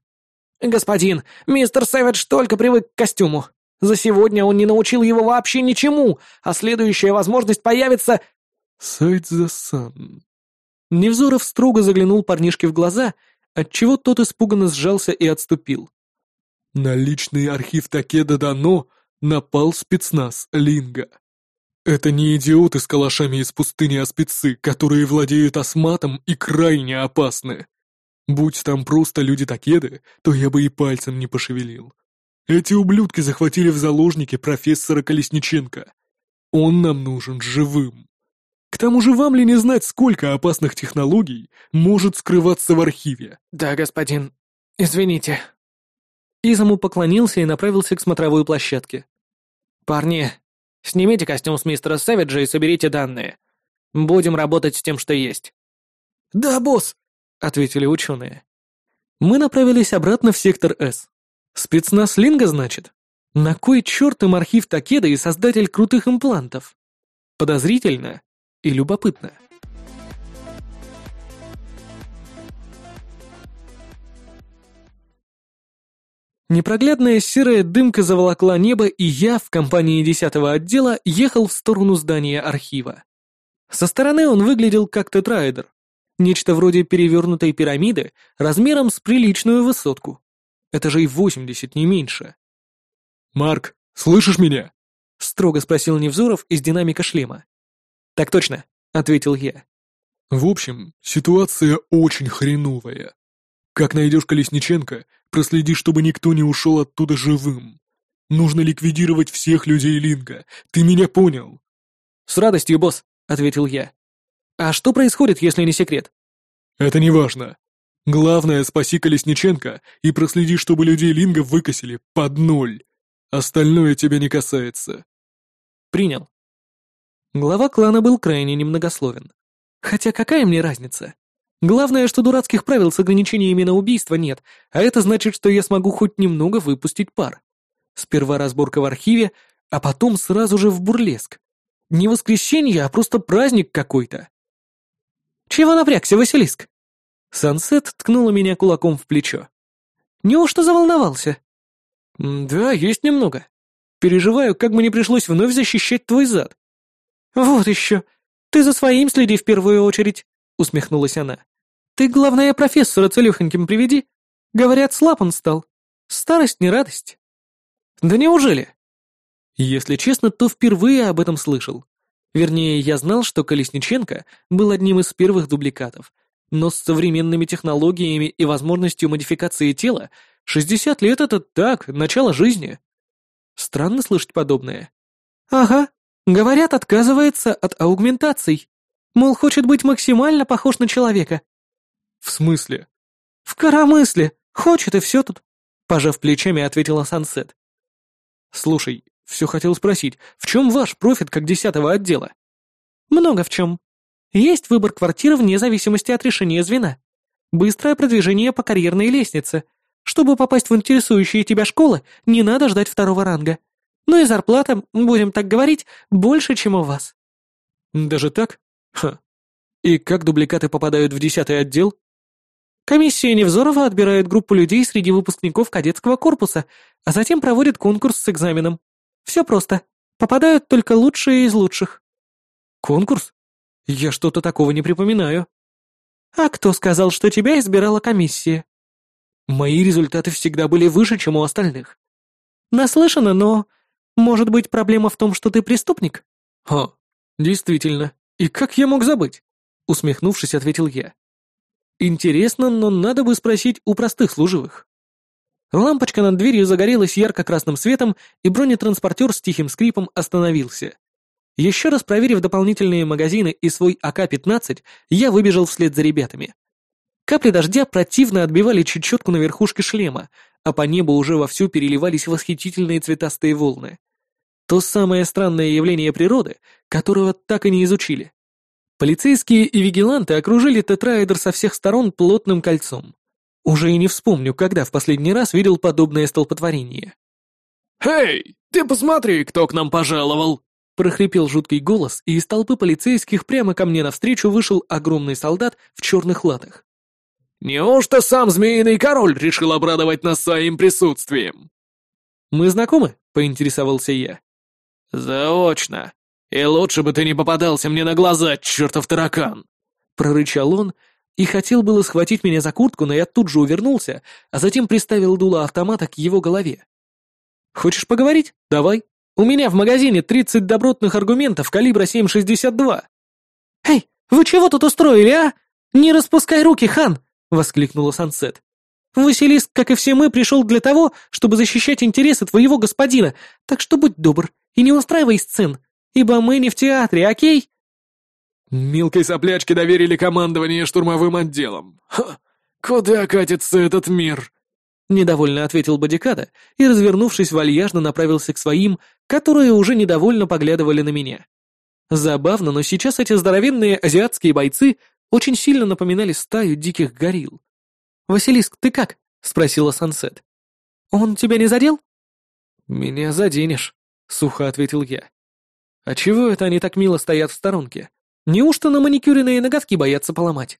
Speaker 2: «Господин, мистер Сэвидж только привык к костюму. За сегодня он не научил его вообще ничему, а следующая возможность появится...»
Speaker 3: «Сайт за сан».
Speaker 1: Невзоров строго заглянул парнишке в глаза отчего тот испуганно сжался и отступил.
Speaker 3: На личный архив Такеда Дано напал спецназ Линга. Это не идиоты с калашами из пустыни, а спецы, которые владеют осматом и крайне опасны. Будь там просто люди Такеды, то я бы и пальцем не пошевелил. Эти ублюдки захватили в заложники профессора Колесниченко. Он нам нужен живым. К тому же вам ли не знать, сколько опасных технологий может скрываться в архиве?
Speaker 2: Да, господин. Извините.
Speaker 1: Изаму поклонился и направился к смотровой площадке.
Speaker 2: Парни, снимите костюм с мистера Сэвиджа и соберите данные. Будем работать с тем, что есть.
Speaker 1: Да, босс, ответили ученые. Мы направились обратно в сектор С. Спецназ Линга, значит? На кой черт им архив Такеда и создатель крутых имплантов? Подозрительно и любопытно. Непроглядная серая дымка заволокла небо, и я в компании десятого отдела ехал в сторону здания архива. Со стороны он выглядел как тетраэдр. Нечто вроде перевернутой пирамиды размером с приличную высотку. Это же и 80, не меньше.
Speaker 3: «Марк, слышишь меня?»
Speaker 1: — строго спросил Невзоров из динамика шлема. «Так точно», — ответил я.
Speaker 3: «В общем, ситуация очень хреновая. Как найдешь Колесниченко, проследи, чтобы никто не ушел оттуда живым. Нужно ликвидировать всех людей Линга. Ты меня понял?»
Speaker 1: «С радостью, босс», — ответил я. «А что происходит, если не секрет?»
Speaker 3: «Это не важно. Главное, спаси Колесниченко и проследи, чтобы людей Линга выкосили под ноль. Остальное тебя не касается».
Speaker 1: «Принял», Глава клана был крайне немногословен. Хотя какая мне разница? Главное, что дурацких правил с ограничениями на убийство нет, а это значит, что я смогу хоть немного выпустить пар. Сперва разборка в архиве, а потом сразу же в бурлеск. Не воскресенье, а просто праздник какой-то. «Чего напрягся, Василиск?» Сансет ткнула меня кулаком в плечо. «Неужто заволновался?» «Да, есть немного. Переживаю, как бы не пришлось вновь защищать твой зад. «Вот еще! Ты за своим следи в первую очередь!» — усмехнулась она. Ты, главное, профессора целехоньким приведи. Говорят, слаб он стал. Старость не радость. Да неужели? Если честно, то впервые об этом слышал. Вернее, я знал, что Колесниченко был одним из первых дубликатов, но с современными технологиями и возможностью модификации тела 60 лет — это так, начало жизни. Странно слышать подобное. Ага, говорят, отказывается от аугментаций. Мол, хочет быть максимально похож на человека.
Speaker 3: В смысле?
Speaker 1: В коромысле. Хочет и все тут. Пожав плечами, ответила Сансет.
Speaker 3: Слушай, все хотел спросить, в чем ваш профит как десятого отдела?
Speaker 1: Много в чем. Есть выбор квартиры вне зависимости от решения звена. Быстрое продвижение по карьерной лестнице. Чтобы попасть в интересующие тебя школы, не надо ждать второго ранга. Ну и зарплата, будем так говорить, больше, чем у вас.
Speaker 3: Даже так? Ха. И как дубликаты попадают в десятый отдел?
Speaker 1: Комиссия Невзорова отбирает группу людей среди выпускников кадетского корпуса, а затем проводит конкурс с экзаменом. Все просто. Попадают только лучшие из лучших.
Speaker 3: Конкурс? Я что-то такого не припоминаю.
Speaker 1: А кто сказал, что тебя избирала комиссия?
Speaker 3: Мои результаты всегда были выше, чем у остальных.
Speaker 1: Наслышано, но... Может быть, проблема в том, что ты преступник?
Speaker 3: Ха, действительно. И как я мог забыть? Усмехнувшись, ответил я. Интересно, но надо бы спросить у простых служивых. Лампочка над дверью загорелась ярко-красным светом, и бронетранспортер с тихим скрипом остановился. Еще раз проверив дополнительные магазины и свой АК-15, я выбежал вслед за ребятами. Капли дождя противно отбивали чечетку на верхушке шлема, а по небу уже вовсю переливались восхитительные цветастые волны. То самое странное явление природы, которого так и не изучили. Полицейские и вигиланты окружили тетраэдр со всех сторон плотным кольцом. Уже и не вспомню, когда в последний раз видел подобное столпотворение.
Speaker 5: «Эй, ты посмотри, кто к нам пожаловал!»
Speaker 3: прохрипел жуткий голос, и из толпы полицейских прямо ко мне навстречу вышел огромный солдат в черных латах.
Speaker 5: «Неужто сам Змеиный Король решил обрадовать нас своим присутствием?»
Speaker 3: «Мы знакомы?» — поинтересовался я.
Speaker 5: «Заочно. И лучше бы ты не попадался мне на глаза, чертов таракан!»
Speaker 3: Прорычал он и хотел было схватить меня за куртку, но я тут же увернулся, а затем приставил дуло автомата к его голове. «Хочешь поговорить? Давай!» У меня в магазине 30 добротных аргументов калибра 7,62.
Speaker 1: «Эй, вы чего тут устроили, а? Не распускай руки, хан!» — воскликнула Сансет. «Василиск, как и все мы, пришел для того, чтобы защищать интересы твоего господина, так что будь добр и не устраивай сцен, ибо мы не в театре, окей?»
Speaker 5: «Мелкой соплячке доверили командование штурмовым отделом. Ха, куда катится этот мир?»
Speaker 3: Недовольно ответил Бодикада и, развернувшись вальяжно, направился к своим, которые уже недовольно поглядывали на меня. Забавно, но сейчас эти здоровенные азиатские бойцы очень сильно напоминали стаю диких горилл. «Василиск, ты как?» — спросила Сансет. «Он тебя не задел?» «Меня заденешь», — сухо ответил я. «А чего это они так мило стоят в сторонке? Неужто на маникюренные ноготки боятся поломать?»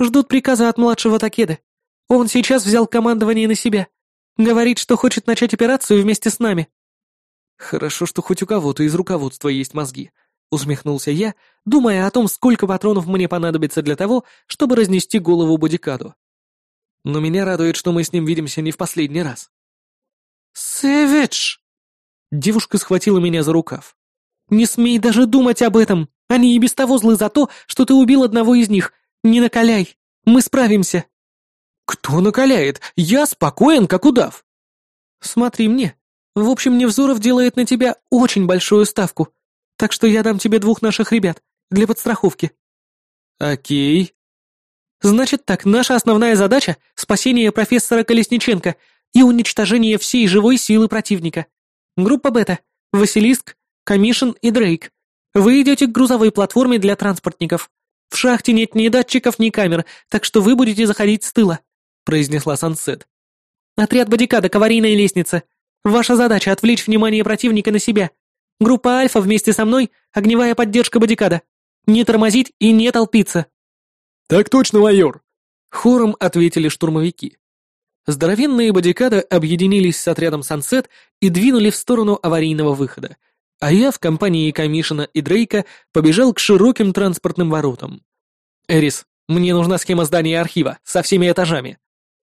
Speaker 1: «Ждут приказа от младшего Такеды. Он сейчас взял командование на себя. Говорит, что хочет начать операцию вместе с нами».
Speaker 3: «Хорошо, что хоть у кого-то из руководства есть мозги», — усмехнулся я, думая о том, сколько патронов мне понадобится для того, чтобы разнести голову бодикаду. Но меня радует, что мы с ним видимся не в последний раз.
Speaker 1: «Сэвидж!»
Speaker 3: Девушка схватила меня за рукав.
Speaker 1: «Не смей даже думать об этом! Они и без того злы за то, что ты убил одного из них! Не накаляй! Мы справимся!»
Speaker 3: «Кто накаляет? Я спокоен, как удав!»
Speaker 1: «Смотри мне. В общем, Невзоров делает на тебя очень большую ставку, так что я дам тебе двух наших ребят для подстраховки».
Speaker 3: «Окей».
Speaker 1: «Значит так, наша основная задача — спасение профессора Колесниченко и уничтожение всей живой силы противника. Группа Бета, Василиск, Комишин и Дрейк. Вы идете к грузовой платформе для транспортников. В шахте нет ни датчиков, ни камер, так что вы будете заходить с тыла произнесла Сансет. «Отряд бодикада к аварийной лестнице. Ваша задача — отвлечь внимание противника на себя. Группа Альфа вместе со мной — огневая поддержка бодикада. Не тормозить и не толпиться».
Speaker 5: «Так точно, майор!»
Speaker 3: — хором ответили штурмовики. Здоровенные бодикады объединились с отрядом Сансет и двинули в сторону аварийного выхода, а я в компании Камишина и Дрейка побежал к широким транспортным воротам. «Эрис,
Speaker 1: Мне нужна схема здания архива со всеми этажами.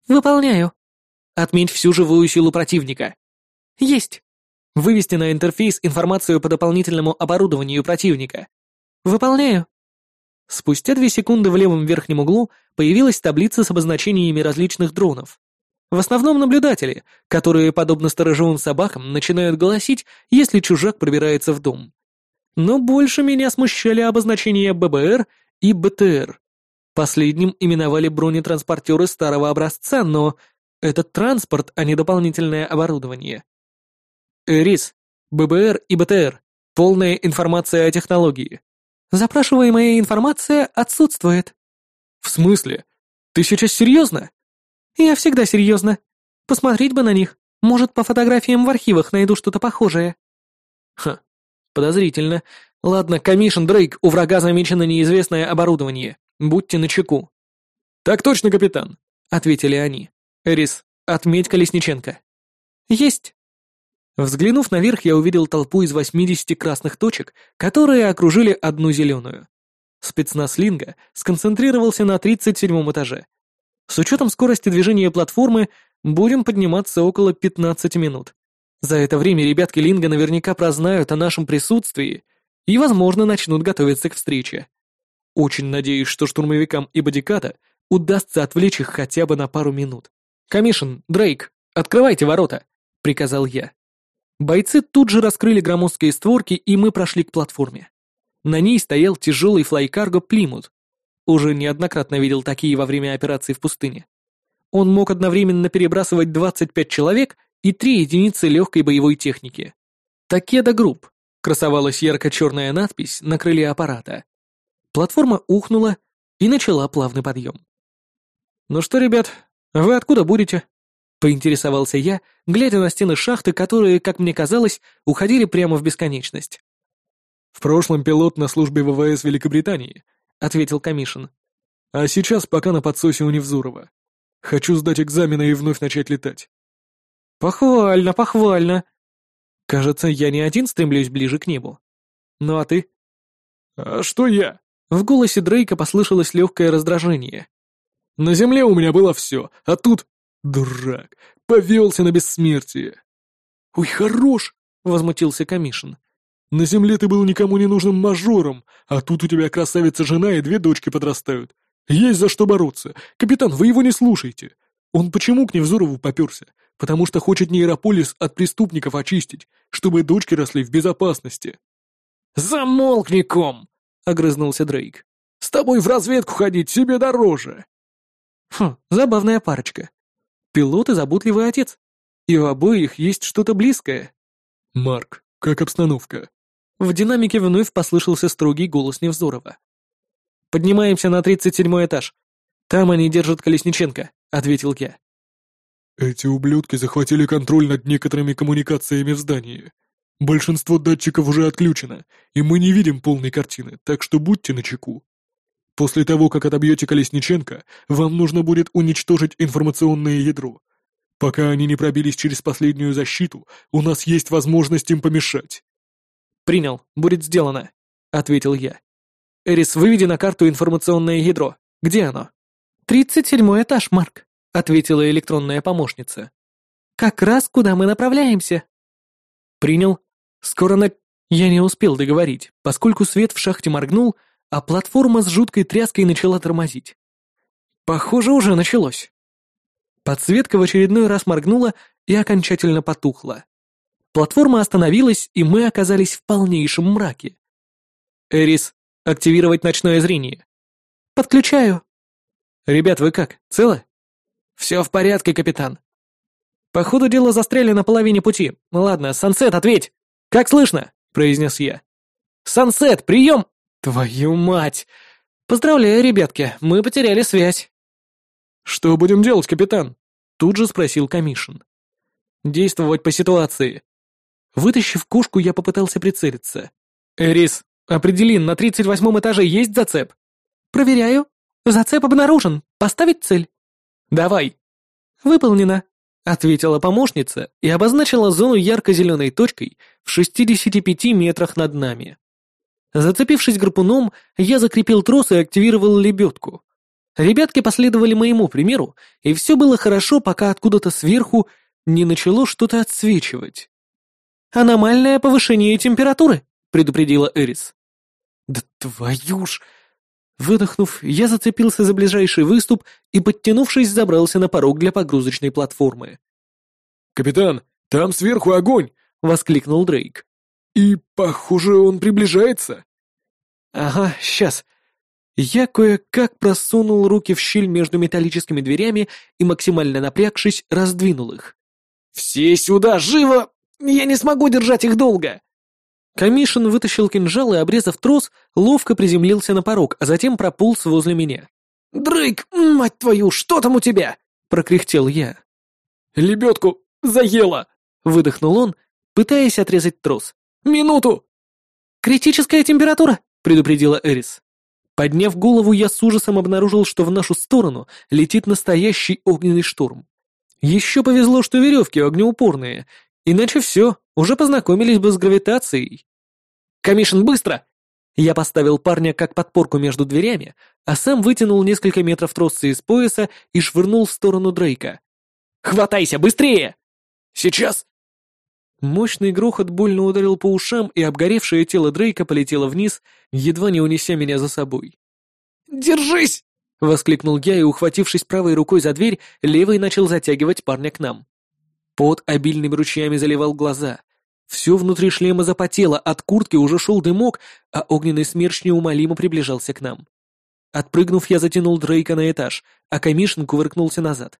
Speaker 4: Выполняю.
Speaker 1: Отметь всю живую силу противника.
Speaker 4: Есть.
Speaker 1: Вывести на интерфейс информацию по дополнительному оборудованию противника.
Speaker 4: Выполняю.
Speaker 1: Спустя две секунды в левом верхнем углу появилась таблица с обозначениями различных дронов. В основном наблюдатели, которые, подобно сторожевым собакам, начинают голосить, если чужак пробирается в дом. Но больше меня смущали обозначения ББР и БТР. Последним именовали бронетранспортеры старого образца, но это транспорт, а не дополнительное оборудование. РИС, ББР и БТР. Полная информация о технологии.
Speaker 4: Запрашиваемая информация отсутствует.
Speaker 1: В смысле? Ты сейчас серьезно?
Speaker 4: Я всегда серьезно. Посмотреть бы на них. Может, по фотографиям в архивах найду что-то похожее.
Speaker 1: Ха, подозрительно. Ладно, комиссион Дрейк, у врага замечено неизвестное оборудование. Будьте начеку. Так точно, капитан, ответили они. Эрис, отметь Колесниченко.
Speaker 4: Есть.
Speaker 1: Взглянув наверх, я увидел толпу из 80 красных точек, которые окружили одну зеленую. Спецназ Линга сконцентрировался на 37 этаже. С учетом скорости движения платформы будем подниматься около 15 минут. За это время ребятки Линга наверняка прознают о нашем присутствии и, возможно, начнут готовиться к встрече. Очень надеюсь, что штурмовикам и бодиката удастся отвлечь их хотя бы на пару минут. «Комишен, Дрейк, открывайте ворота!» — приказал я. Бойцы тут же раскрыли громоздкие створки, и мы прошли к платформе. На ней стоял тяжелый флайкарго Плимут. Уже неоднократно видел такие во время операций в пустыне. Он мог одновременно перебрасывать 25 человек и 3 единицы легкой боевой техники. Такеда Групп. Красовалась ярко-черная надпись на крыле аппарата. Платформа ухнула и начала плавный подъем. «Ну что, ребят, вы откуда будете?» — поинтересовался я, глядя на стены шахты, которые, как мне казалось, уходили прямо в бесконечность.
Speaker 3: «В прошлом пилот на службе ВВС Великобритании», — ответил Камишин. «А сейчас пока на подсосе у Невзурова. Хочу сдать экзамены и вновь начать летать».
Speaker 1: «Похвально, похвально. Кажется, я не один стремлюсь ближе к небу. Ну а ты?»
Speaker 3: «А что я?»
Speaker 1: В голосе Дрейка послышалось легкое раздражение.
Speaker 3: «На земле у меня было все, а тут Дурак, повелся на бессмертие.
Speaker 1: «Ой, хорош!» — возмутился Камишин.
Speaker 3: «На земле ты был никому не нужным мажором, а тут у тебя красавица-жена и две дочки подрастают. Есть за что бороться. Капитан, вы его не слушайте. Он почему к Невзорову поперся? Потому что хочет нейрополис от преступников очистить, чтобы дочки росли в безопасности».
Speaker 1: «Замолкни, ком!» — огрызнулся Дрейк.
Speaker 3: «С тобой в разведку ходить себе дороже!»
Speaker 1: «Хм, забавная парочка. Пилот и заботливый отец. И у обоих есть что-то близкое.
Speaker 3: «Марк, как обстановка?»
Speaker 1: В динамике вновь послышался строгий голос Невзорова. «Поднимаемся на тридцать седьмой этаж. Там они держат Колесниченко», — ответил я.
Speaker 3: «Эти ублюдки захватили контроль над некоторыми коммуникациями в здании. Большинство датчиков уже отключено, и мы не видим полной картины, так что будьте начеку. После того, как отобьете Колесниченко, вам нужно будет уничтожить информационное ядро. Пока они не пробились через последнюю защиту, у нас есть возможность им помешать».
Speaker 1: «Принял, будет сделано», — ответил я. «Эрис, выведи на карту информационное ядро. Где оно?»
Speaker 4: «Тридцать седьмой этаж, Марк», — ответила электронная помощница. «Как раз куда мы направляемся».
Speaker 1: «Принял. Скоро на...» Я не успел договорить, поскольку свет в шахте моргнул, а платформа с жуткой тряской начала тормозить. Похоже, уже началось. Подсветка в очередной раз моргнула и окончательно потухла. Платформа остановилась, и мы оказались в полнейшем мраке. «Эрис, активировать ночное зрение».
Speaker 4: «Подключаю».
Speaker 1: «Ребят, вы как, целы?»
Speaker 2: «Все в порядке, капитан».
Speaker 1: «По ходу дела застряли на половине пути. Ладно, Сансет, ответь! Как слышно?» — произнес я. «Сансет, прием!» Твою мать! Поздравляю, ребятки, мы потеряли связь.
Speaker 3: Что будем делать, капитан? Тут же спросил Камишин.
Speaker 1: Действовать по ситуации. Вытащив кушку, я попытался прицелиться. Эрис, определи, на тридцать восьмом этаже есть зацеп?
Speaker 4: Проверяю. Зацеп обнаружен. Поставить цель?
Speaker 1: Давай.
Speaker 4: Выполнено.
Speaker 1: Ответила помощница и обозначила зону ярко-зеленой точкой в 65 метрах над нами. Зацепившись гарпуном, я закрепил трос и активировал лебедку, Ребятки последовали моему примеру, и все было хорошо, пока откуда-то сверху не начало что-то отсвечивать. «Аномальное повышение температуры», — предупредила Эрис. «Да твою ж...» Выдохнув, я зацепился за ближайший выступ и, подтянувшись, забрался на порог для погрузочной платформы.
Speaker 5: «Капитан, там сверху огонь!» — воскликнул Дрейк. «И, похоже, он приближается».
Speaker 1: «Ага, сейчас», я кое-как просунул руки в щель между металлическими дверями и, максимально напрягшись, раздвинул их.
Speaker 2: «Все сюда, живо! Я не смогу держать их долго!»
Speaker 1: Комишин вытащил кинжал и, обрезав трос, ловко приземлился на порог, а затем прополз возле меня.
Speaker 2: «Дрейк, мать твою, что там у тебя?» — прокряхтел я.
Speaker 5: «Лебедку заело!»
Speaker 1: — выдохнул он, пытаясь отрезать трос.
Speaker 2: «Минуту!»
Speaker 1: «Критическая температура!» — предупредила Эрис. Подняв голову, я с ужасом обнаружил, что в нашу сторону летит настоящий огненный шторм. Еще повезло, что веревки огнеупорные, иначе все, уже познакомились бы с гравитацией. «Комишин, быстро!» Я поставил парня как подпорку между дверями, а сам вытянул несколько метров тросца из пояса и швырнул в сторону Дрейка. «Хватайся, быстрее!»
Speaker 2: «Сейчас!»
Speaker 1: Мощный грохот больно ударил по ушам, и обгоревшее тело Дрейка полетело вниз, едва не унеся меня за собой.
Speaker 2: «Держись!»
Speaker 1: — воскликнул я и, ухватившись правой рукой за дверь, левой начал затягивать парня к нам. Пот обильными ручьями заливал глаза. Все внутри шлема запотело, от куртки уже шел дымок, а огненный смерч неумолимо приближался к нам. Отпрыгнув, я затянул Дрейка на этаж, а Комишин кувыркнулся назад.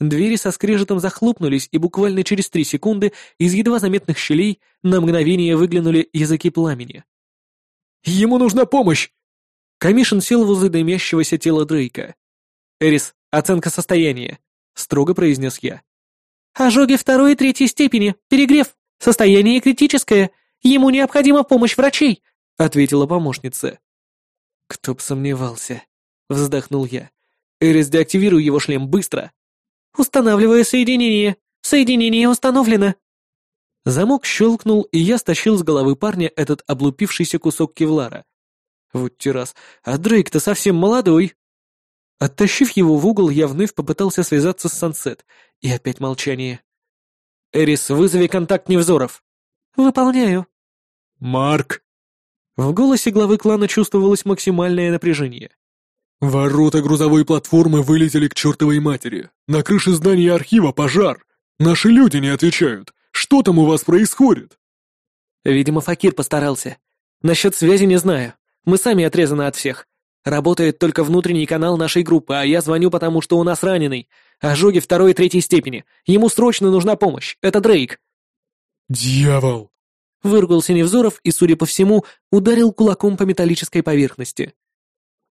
Speaker 1: Двери со скрежетом захлопнулись, и буквально через три секунды из едва заметных щелей на мгновение выглянули языки пламени.
Speaker 5: «Ему нужна помощь!»
Speaker 1: Комишин сел возле дымящегося тела Дрейка. «Эрис, оценка состояния», — строго произнес я. «Ожоги второй и третьей степени, перегрев, состояние критическое, ему необходима помощь врачей», — ответила помощница. «Кто б сомневался», — вздохнул я. «Эрис, деактивируй его шлем быстро!» «Устанавливаю соединение. Соединение установлено». Замок щелкнул, и я стащил с головы парня этот облупившийся кусок кевлара. Вот террас, а Дрейк-то совсем молодой. Оттащив его в угол, я вновь попытался связаться с Сансет, и опять молчание. «Эрис, вызови контакт Невзоров». «Выполняю».
Speaker 5: «Марк».
Speaker 1: В голосе главы клана чувствовалось максимальное напряжение.
Speaker 5: «Ворота грузовой платформы вылетели к чертовой матери. На крыше здания архива пожар. Наши люди не отвечают. Что там у вас происходит?»
Speaker 1: «Видимо, Факир постарался. Насчет связи не знаю. Мы сами отрезаны от всех. Работает только внутренний канал нашей группы, а я звоню, потому что у нас раненый. Ожоги второй и третьей степени. Ему срочно нужна помощь. Это Дрейк».
Speaker 5: «Дьявол!»
Speaker 1: Выругался Невзоров и, судя по всему, ударил кулаком по металлической поверхности.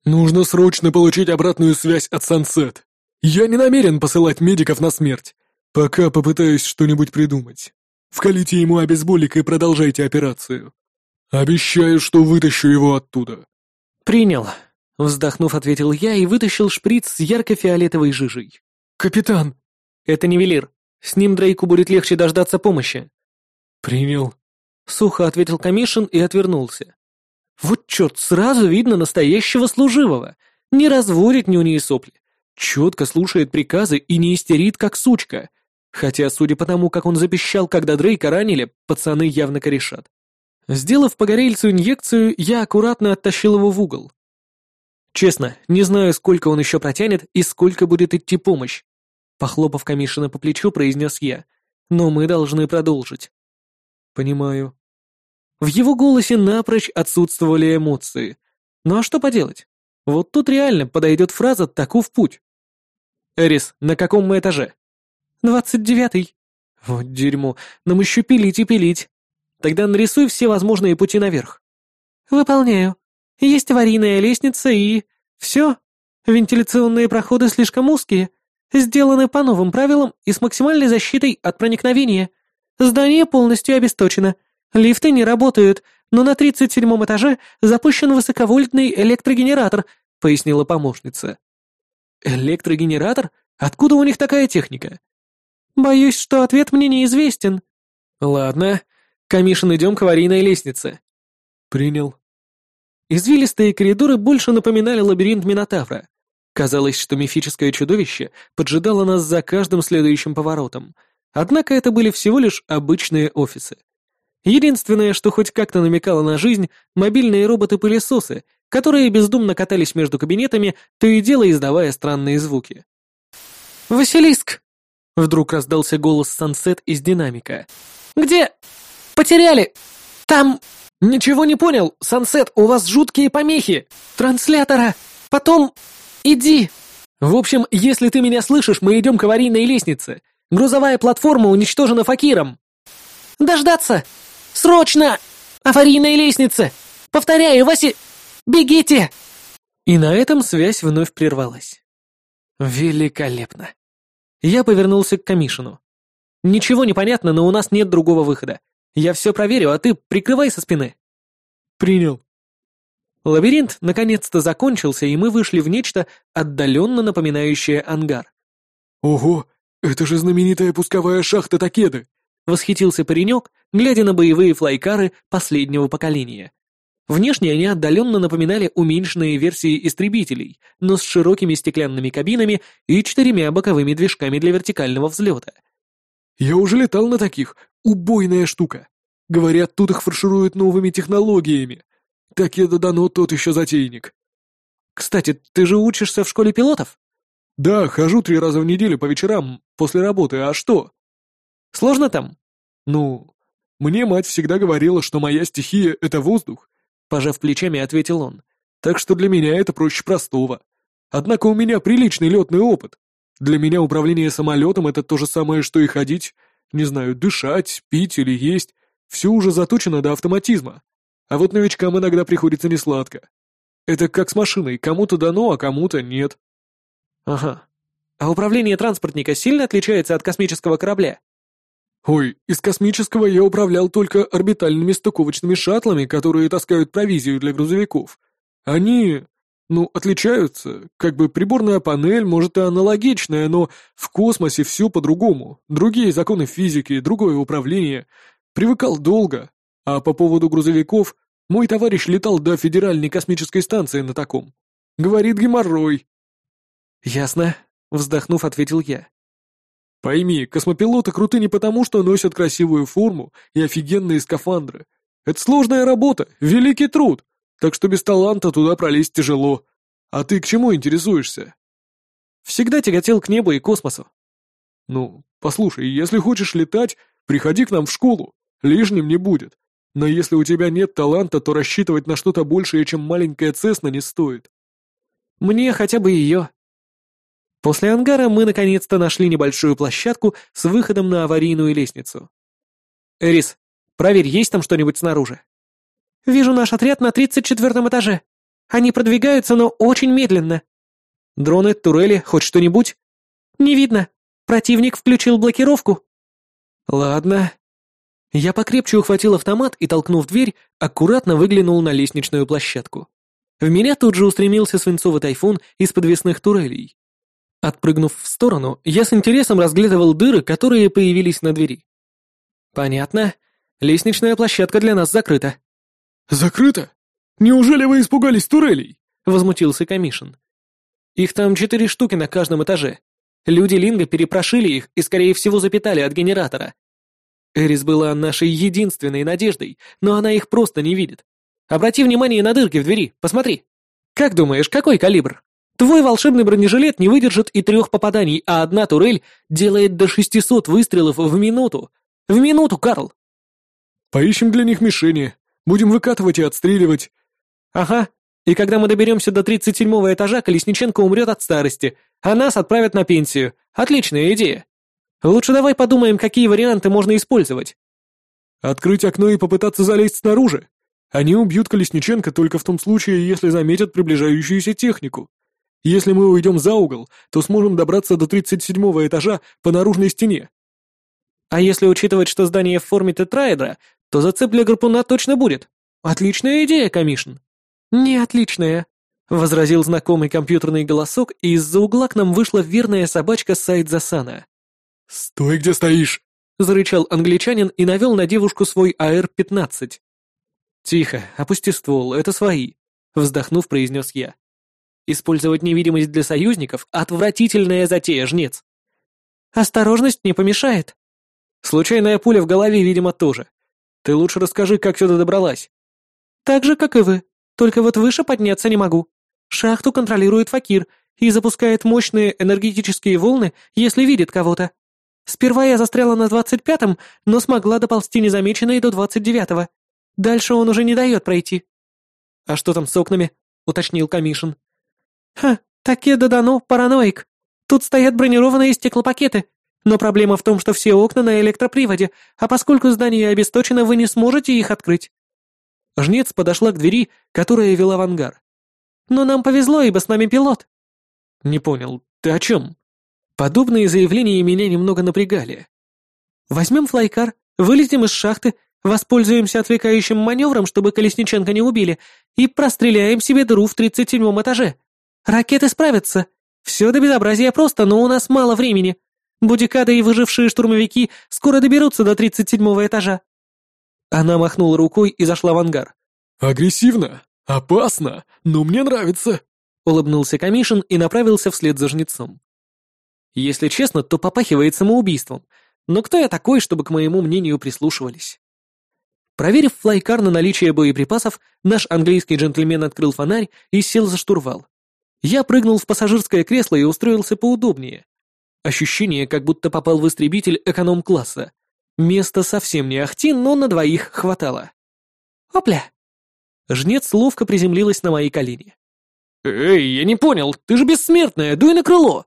Speaker 5: «Нужно срочно получить обратную связь от Сансет. Я не намерен посылать медиков на смерть. Пока попытаюсь что-нибудь придумать. Вкалите ему обезболик и продолжайте операцию. Обещаю, что вытащу его оттуда».
Speaker 1: «Принял», — вздохнув, ответил я и вытащил шприц с ярко-фиолетовой жижей.
Speaker 5: «Капитан!»
Speaker 1: «Это нивелир. С ним Дрейку будет легче дождаться помощи».
Speaker 5: «Принял», —
Speaker 1: сухо ответил Комишин и отвернулся. Вот черт, сразу видно настоящего служивого. Не разводит нюни и сопли. Четко слушает приказы и не истерит, как сучка. Хотя, судя по тому, как он запищал, когда Дрейка ранили, пацаны явно корешат. Сделав погорельцу инъекцию, я аккуратно оттащил его в угол. Честно, не знаю, сколько он еще протянет и сколько будет идти помощь. Похлопав Камишина по плечу, произнес я. Но мы должны продолжить. Понимаю. В его голосе напрочь отсутствовали эмоции. Ну а что поделать? Вот тут реально подойдет фраза «таков путь». «Эрис, на каком мы этаже?» «Двадцать девятый». «Вот дерьмо, нам еще пилить и пилить. Тогда нарисуй все возможные пути наверх». «Выполняю. Есть аварийная лестница и... все. Вентиляционные проходы слишком узкие. Сделаны по новым правилам и с максимальной защитой от проникновения. Здание полностью обесточено. Лифты не работают, но на 37 этаже запущен высоковольтный электрогенератор», — пояснила помощница. «Электрогенератор? Откуда у них такая техника?» «Боюсь, что ответ мне неизвестен». «Ладно. Комишин, идем к аварийной лестнице».
Speaker 5: «Принял».
Speaker 1: Извилистые коридоры больше напоминали лабиринт Минотавра. Казалось, что мифическое чудовище поджидало нас за каждым следующим поворотом, однако это были всего лишь обычные офисы. Единственное, что хоть как-то намекало на жизнь, мобильные роботы-пылесосы, которые бездумно катались между кабинетами, то и дело издавая странные звуки.
Speaker 4: «Василиск!»
Speaker 1: — вдруг раздался голос Сансет из динамика.
Speaker 4: «Где? Потеряли! Там...»
Speaker 1: «Ничего не понял, Сансет, у вас жуткие помехи!
Speaker 4: Транслятора! Потом... Иди!»
Speaker 1: «В общем, если ты меня слышишь, мы идем к аварийной лестнице. Грузовая платформа уничтожена Факиром».
Speaker 4: «Дождаться! Срочно! Аварийная лестница! Повторяю, Васи... Бегите!»
Speaker 1: И на этом связь вновь прервалась. Великолепно. Я повернулся к Камишину. «Ничего не понятно, но у нас нет другого выхода. Я все проверю, а ты прикрывай со спины».
Speaker 3: «Принял».
Speaker 1: Лабиринт наконец-то закончился, и мы вышли в нечто отдаленно напоминающее ангар.
Speaker 3: «Ого, это же знаменитая пусковая шахта Такеды!»
Speaker 1: — восхитился паренек, глядя на боевые флайкары последнего поколения. Внешне они отдаленно напоминали уменьшенные версии истребителей, но с широкими стеклянными кабинами и четырьмя боковыми движками для вертикального взлета.
Speaker 3: «Я уже летал на таких. Убойная штука. Говорят, тут их фаршируют новыми технологиями. Такеда Дано тот еще затейник».
Speaker 1: «Кстати, ты же учишься в школе пилотов?»
Speaker 3: «Да, хожу три раза в неделю по вечерам после работы, а что?»
Speaker 1: «Сложно там?»
Speaker 3: «Ну, мне мать всегда говорила, что моя стихия — это воздух», — пожав плечами, ответил он. «Так что для меня это проще простого. Однако у меня приличный летный опыт. Для меня управление самолетом — это то же самое, что и ходить, не знаю, дышать, пить или есть. Все уже заточено до автоматизма. А вот новичкам иногда приходится несладко. Это как с машиной, кому-то дано, а кому-то нет».
Speaker 1: «Ага. А управление транспортника сильно отличается от космического корабля?»
Speaker 3: Ой, из космического я управлял только орбитальными стыковочными шаттлами, которые таскают провизию для грузовиков. Они, ну, отличаются. Как бы приборная панель, может, и аналогичная, но в космосе все по-другому. Другие законы физики, другое управление. Привыкал долго. А по поводу грузовиков, мой товарищ летал до Федеральной космической станции на таком. Говорит геморрой.
Speaker 1: «Ясно», — вздохнув, ответил я.
Speaker 3: Пойми, космопилоты круты не потому, что носят красивую форму и офигенные скафандры. Это сложная работа, великий труд, так что без таланта туда пролезть тяжело. А ты к чему интересуешься?
Speaker 1: Всегда тяготел к небу и космосу.
Speaker 3: Ну, послушай, если хочешь летать, приходи к нам в школу, лишним не будет. Но если у тебя нет таланта, то рассчитывать на что-то большее, чем маленькая Цесна, не стоит.
Speaker 1: Мне хотя бы ее. После ангара мы наконец-то нашли небольшую площадку с выходом на аварийную лестницу. «Эрис, проверь, есть там что-нибудь снаружи?»
Speaker 4: «Вижу наш отряд на тридцать четвертом этаже. Они продвигаются, но очень медленно».
Speaker 1: «Дроны, турели, хоть что-нибудь?»
Speaker 4: «Не видно. Противник включил блокировку».
Speaker 1: «Ладно». Я покрепче ухватил автомат и, толкнув дверь, аккуратно выглянул на лестничную площадку. В меня тут же устремился свинцовый тайфун из подвесных турелей. Отпрыгнув в сторону, я с интересом разглядывал дыры, которые появились на двери. «Понятно. Лестничная площадка для нас закрыта».
Speaker 3: «Закрыта? Неужели вы испугались турелей?»
Speaker 1: — возмутился Камишин. «Их там четыре штуки на каждом этаже. Люди Линга перепрошили их и, скорее всего, запитали от генератора. Эрис была нашей единственной надеждой, но она их просто не видит. Обрати внимание на дырки в двери, посмотри. Как думаешь, какой калибр?» Твой волшебный бронежилет не выдержит и трех попаданий, а одна турель делает до 600 выстрелов в минуту. В минуту, Карл!»
Speaker 3: «Поищем для них мишени. Будем выкатывать и отстреливать».
Speaker 1: «Ага. И когда мы доберемся до 37-го этажа, Колесниченко умрет от старости, а нас отправят на пенсию. Отличная идея. Лучше давай подумаем, какие варианты можно использовать».
Speaker 3: «Открыть окно и попытаться залезть снаружи. Они убьют Колесниченко только в том случае, если заметят приближающуюся технику. Если мы уйдем за угол, то сможем добраться до 37-го этажа по наружной стене.
Speaker 1: А если учитывать, что здание в форме тетраэдра, то зацеп для гарпуна точно будет. Отличная идея, Камишн.
Speaker 4: Не отличная,
Speaker 1: возразил знакомый компьютерный голосок, и из-за угла к нам вышла верная собачка Сайдзасана.
Speaker 3: «Стой, где стоишь!»
Speaker 1: — зарычал англичанин и навел на девушку свой АР-15. «Тихо, опусти ствол, это свои», — вздохнув, произнес я. Использовать невидимость для союзников — отвратительная затея, жнец. Осторожность не помешает. Случайная пуля в голове, видимо, тоже. Ты лучше расскажи, как сюда добралась. Так же, как и вы. Только вот выше подняться не могу. Шахту контролирует Факир и запускает мощные энергетические волны, если видит кого-то. Сперва я застряла на двадцать пятом, но смогла доползти незамеченной до двадцать девятого. Дальше он уже не дает пройти. А что там с окнами? уточнил Камишин. Ха, Такеда Дано параноик. Тут стоят бронированные стеклопакеты. Но проблема в том, что все окна на электроприводе, а поскольку здание обесточено, вы не сможете их открыть. Жнец подошла к двери, которая вела в ангар. Но нам повезло, ибо с нами пилот. Не понял, ты о чем? Подобные заявления меня немного напрягали. Возьмем флайкар, вылетим из шахты, воспользуемся отвлекающим маневром, чтобы Колесниченко не убили, и простреляем себе дыру в тридцать седьмом этаже. Ракеты справятся. Все до безобразия просто, но у нас мало времени. Будикада и выжившие штурмовики скоро доберутся до тридцать седьмого этажа. Она махнула рукой и зашла в ангар.
Speaker 5: «Агрессивно, опасно, но мне нравится», — улыбнулся Камишин и направился вслед за жнецом.
Speaker 1: Если честно, то попахивает самоубийством, но кто я такой, чтобы к моему мнению прислушивались? Проверив флайкар на наличие боеприпасов, наш английский джентльмен открыл фонарь и сел за штурвал. Я прыгнул в пассажирское кресло и устроился поудобнее. Ощущение, как будто попал в истребитель эконом-класса. Места совсем не ахти, но на двоих хватало. «Опля!» Жнец ловко приземлилась на мои колени.
Speaker 3: «Эй, я не понял, ты же бессмертная, дуй на крыло!»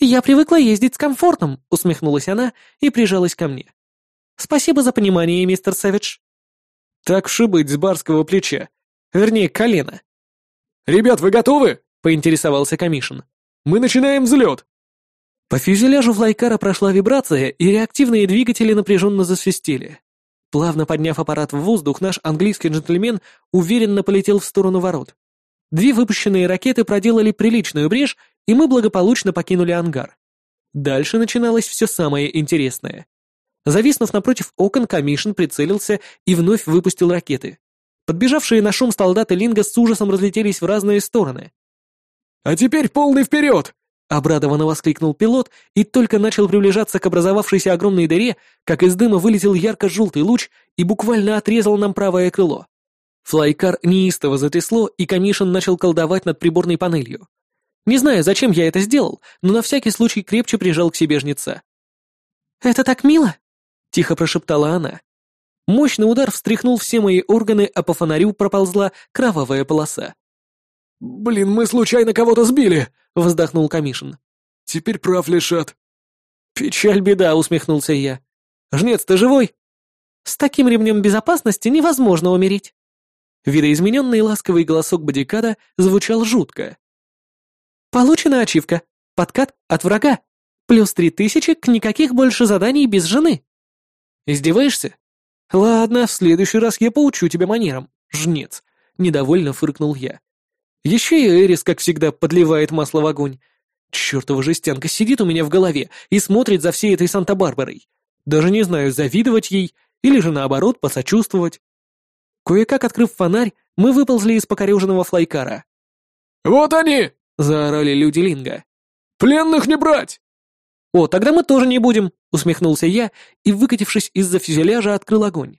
Speaker 1: «Я привыкла ездить с комфортом», — усмехнулась она и прижалась ко мне. «Спасибо за понимание, мистер Сэвидж».
Speaker 3: «Так вшибыть с барского плеча. Вернее, колена».
Speaker 5: «Ребят, вы готовы?»
Speaker 1: — поинтересовался Камишин.
Speaker 5: «Мы начинаем взлет!»
Speaker 1: По фюзеляжу флайкара прошла вибрация, и реактивные двигатели напряженно засвистели. Плавно подняв аппарат в воздух, наш английский джентльмен уверенно полетел в сторону ворот. Две выпущенные ракеты проделали приличную брешь, и мы благополучно покинули ангар. Дальше начиналось все самое интересное. Зависнув напротив окон, Камишин прицелился и вновь выпустил ракеты. Подбежавшие на шум солдаты Линга с ужасом разлетелись в разные стороны.
Speaker 5: «А теперь полный вперед!»
Speaker 1: Обрадованно воскликнул пилот и только начал приближаться к образовавшейся огромной дыре, как из дыма вылетел ярко-желтый луч и буквально отрезал нам правое крыло. Флайкар неистово затрясло, и Камишин начал колдовать над приборной панелью. Не знаю, зачем я это сделал, но на всякий случай крепче прижал к себе жнеца. «Это так мило!» — тихо прошептала она. Мощный удар встряхнул все мои органы, а по фонарю проползла кровавая полоса.
Speaker 5: «Блин, мы случайно кого-то сбили!» — вздохнул Камишин. «Теперь прав лишат».
Speaker 1: «Печаль беда», — усмехнулся я. «Жнец, ты живой?» «С таким ремнем безопасности невозможно умереть». Видоизмененный ласковый голосок бодикада звучал жутко. «Получена ачивка. Подкат от врага. Плюс три тысячи к никаких больше заданий без жены». «Издеваешься?» «Ладно, в следующий раз я поучу тебя манерам, жнец», — недовольно фыркнул я. Еще и Эрис, как всегда, подливает масло в огонь. Чертова жестянка сидит у меня в голове и смотрит за всей этой Санта-Барбарой. Даже не знаю, завидовать ей или же наоборот посочувствовать. Кое-как открыв фонарь, мы выползли из покореженного флайкара.
Speaker 5: «Вот они!»
Speaker 1: — заорали люди Линга.
Speaker 5: «Пленных не брать!»
Speaker 1: «О, тогда мы тоже не будем!» — усмехнулся я и, выкатившись из-за фюзеляжа, открыл огонь.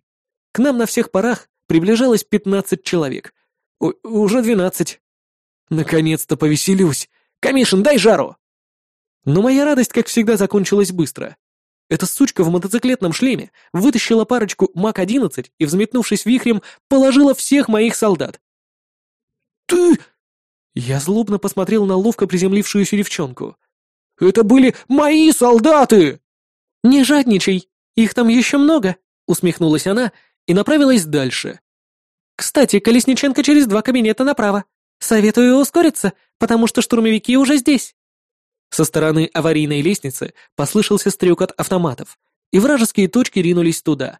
Speaker 1: К нам на всех парах приближалось пятнадцать человек. О, уже двенадцать. Наконец-то повеселюсь! Камишин, дай жару!» Но моя радость, как всегда, закончилась быстро. Эта сучка в мотоциклетном шлеме вытащила парочку МАК-11 и, взметнувшись вихрем, положила всех моих солдат. «Ты...» Я злобно посмотрел на ловко приземлившуюся девчонку. «Это были мои солдаты!» «Не жадничай, их там еще много», — усмехнулась она и направилась дальше. «Кстати, Колесниченко через два кабинета направо. Советую ускориться, потому что штурмовики уже здесь». Со стороны аварийной лестницы послышался стрекот автоматов, и вражеские точки ринулись туда.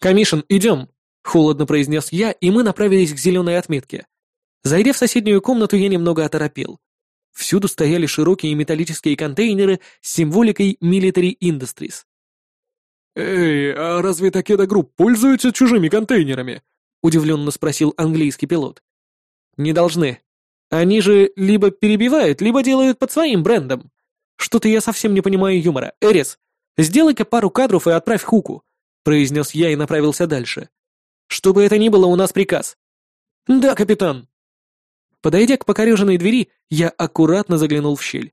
Speaker 1: «Камишин, идем!» — холодно произнес я, и мы направились к зеленой отметке. Зайдя в соседнюю комнату, я немного оторопел. Всюду стояли широкие металлические контейнеры с символикой Military Industries.
Speaker 5: «Эй, а разве Такеда Групп пользуются чужими контейнерами?» — удивленно спросил английский пилот.
Speaker 1: «Не должны. Они же либо перебивают, либо делают под своим брендом. Что-то я совсем не понимаю юмора. Эрис, сделай-ка пару кадров и отправь Хуку», — произнес я и направился дальше. «Что бы это ни было, у нас приказ». «Да, капитан». Подойдя к покореженной двери, я аккуратно заглянул в щель.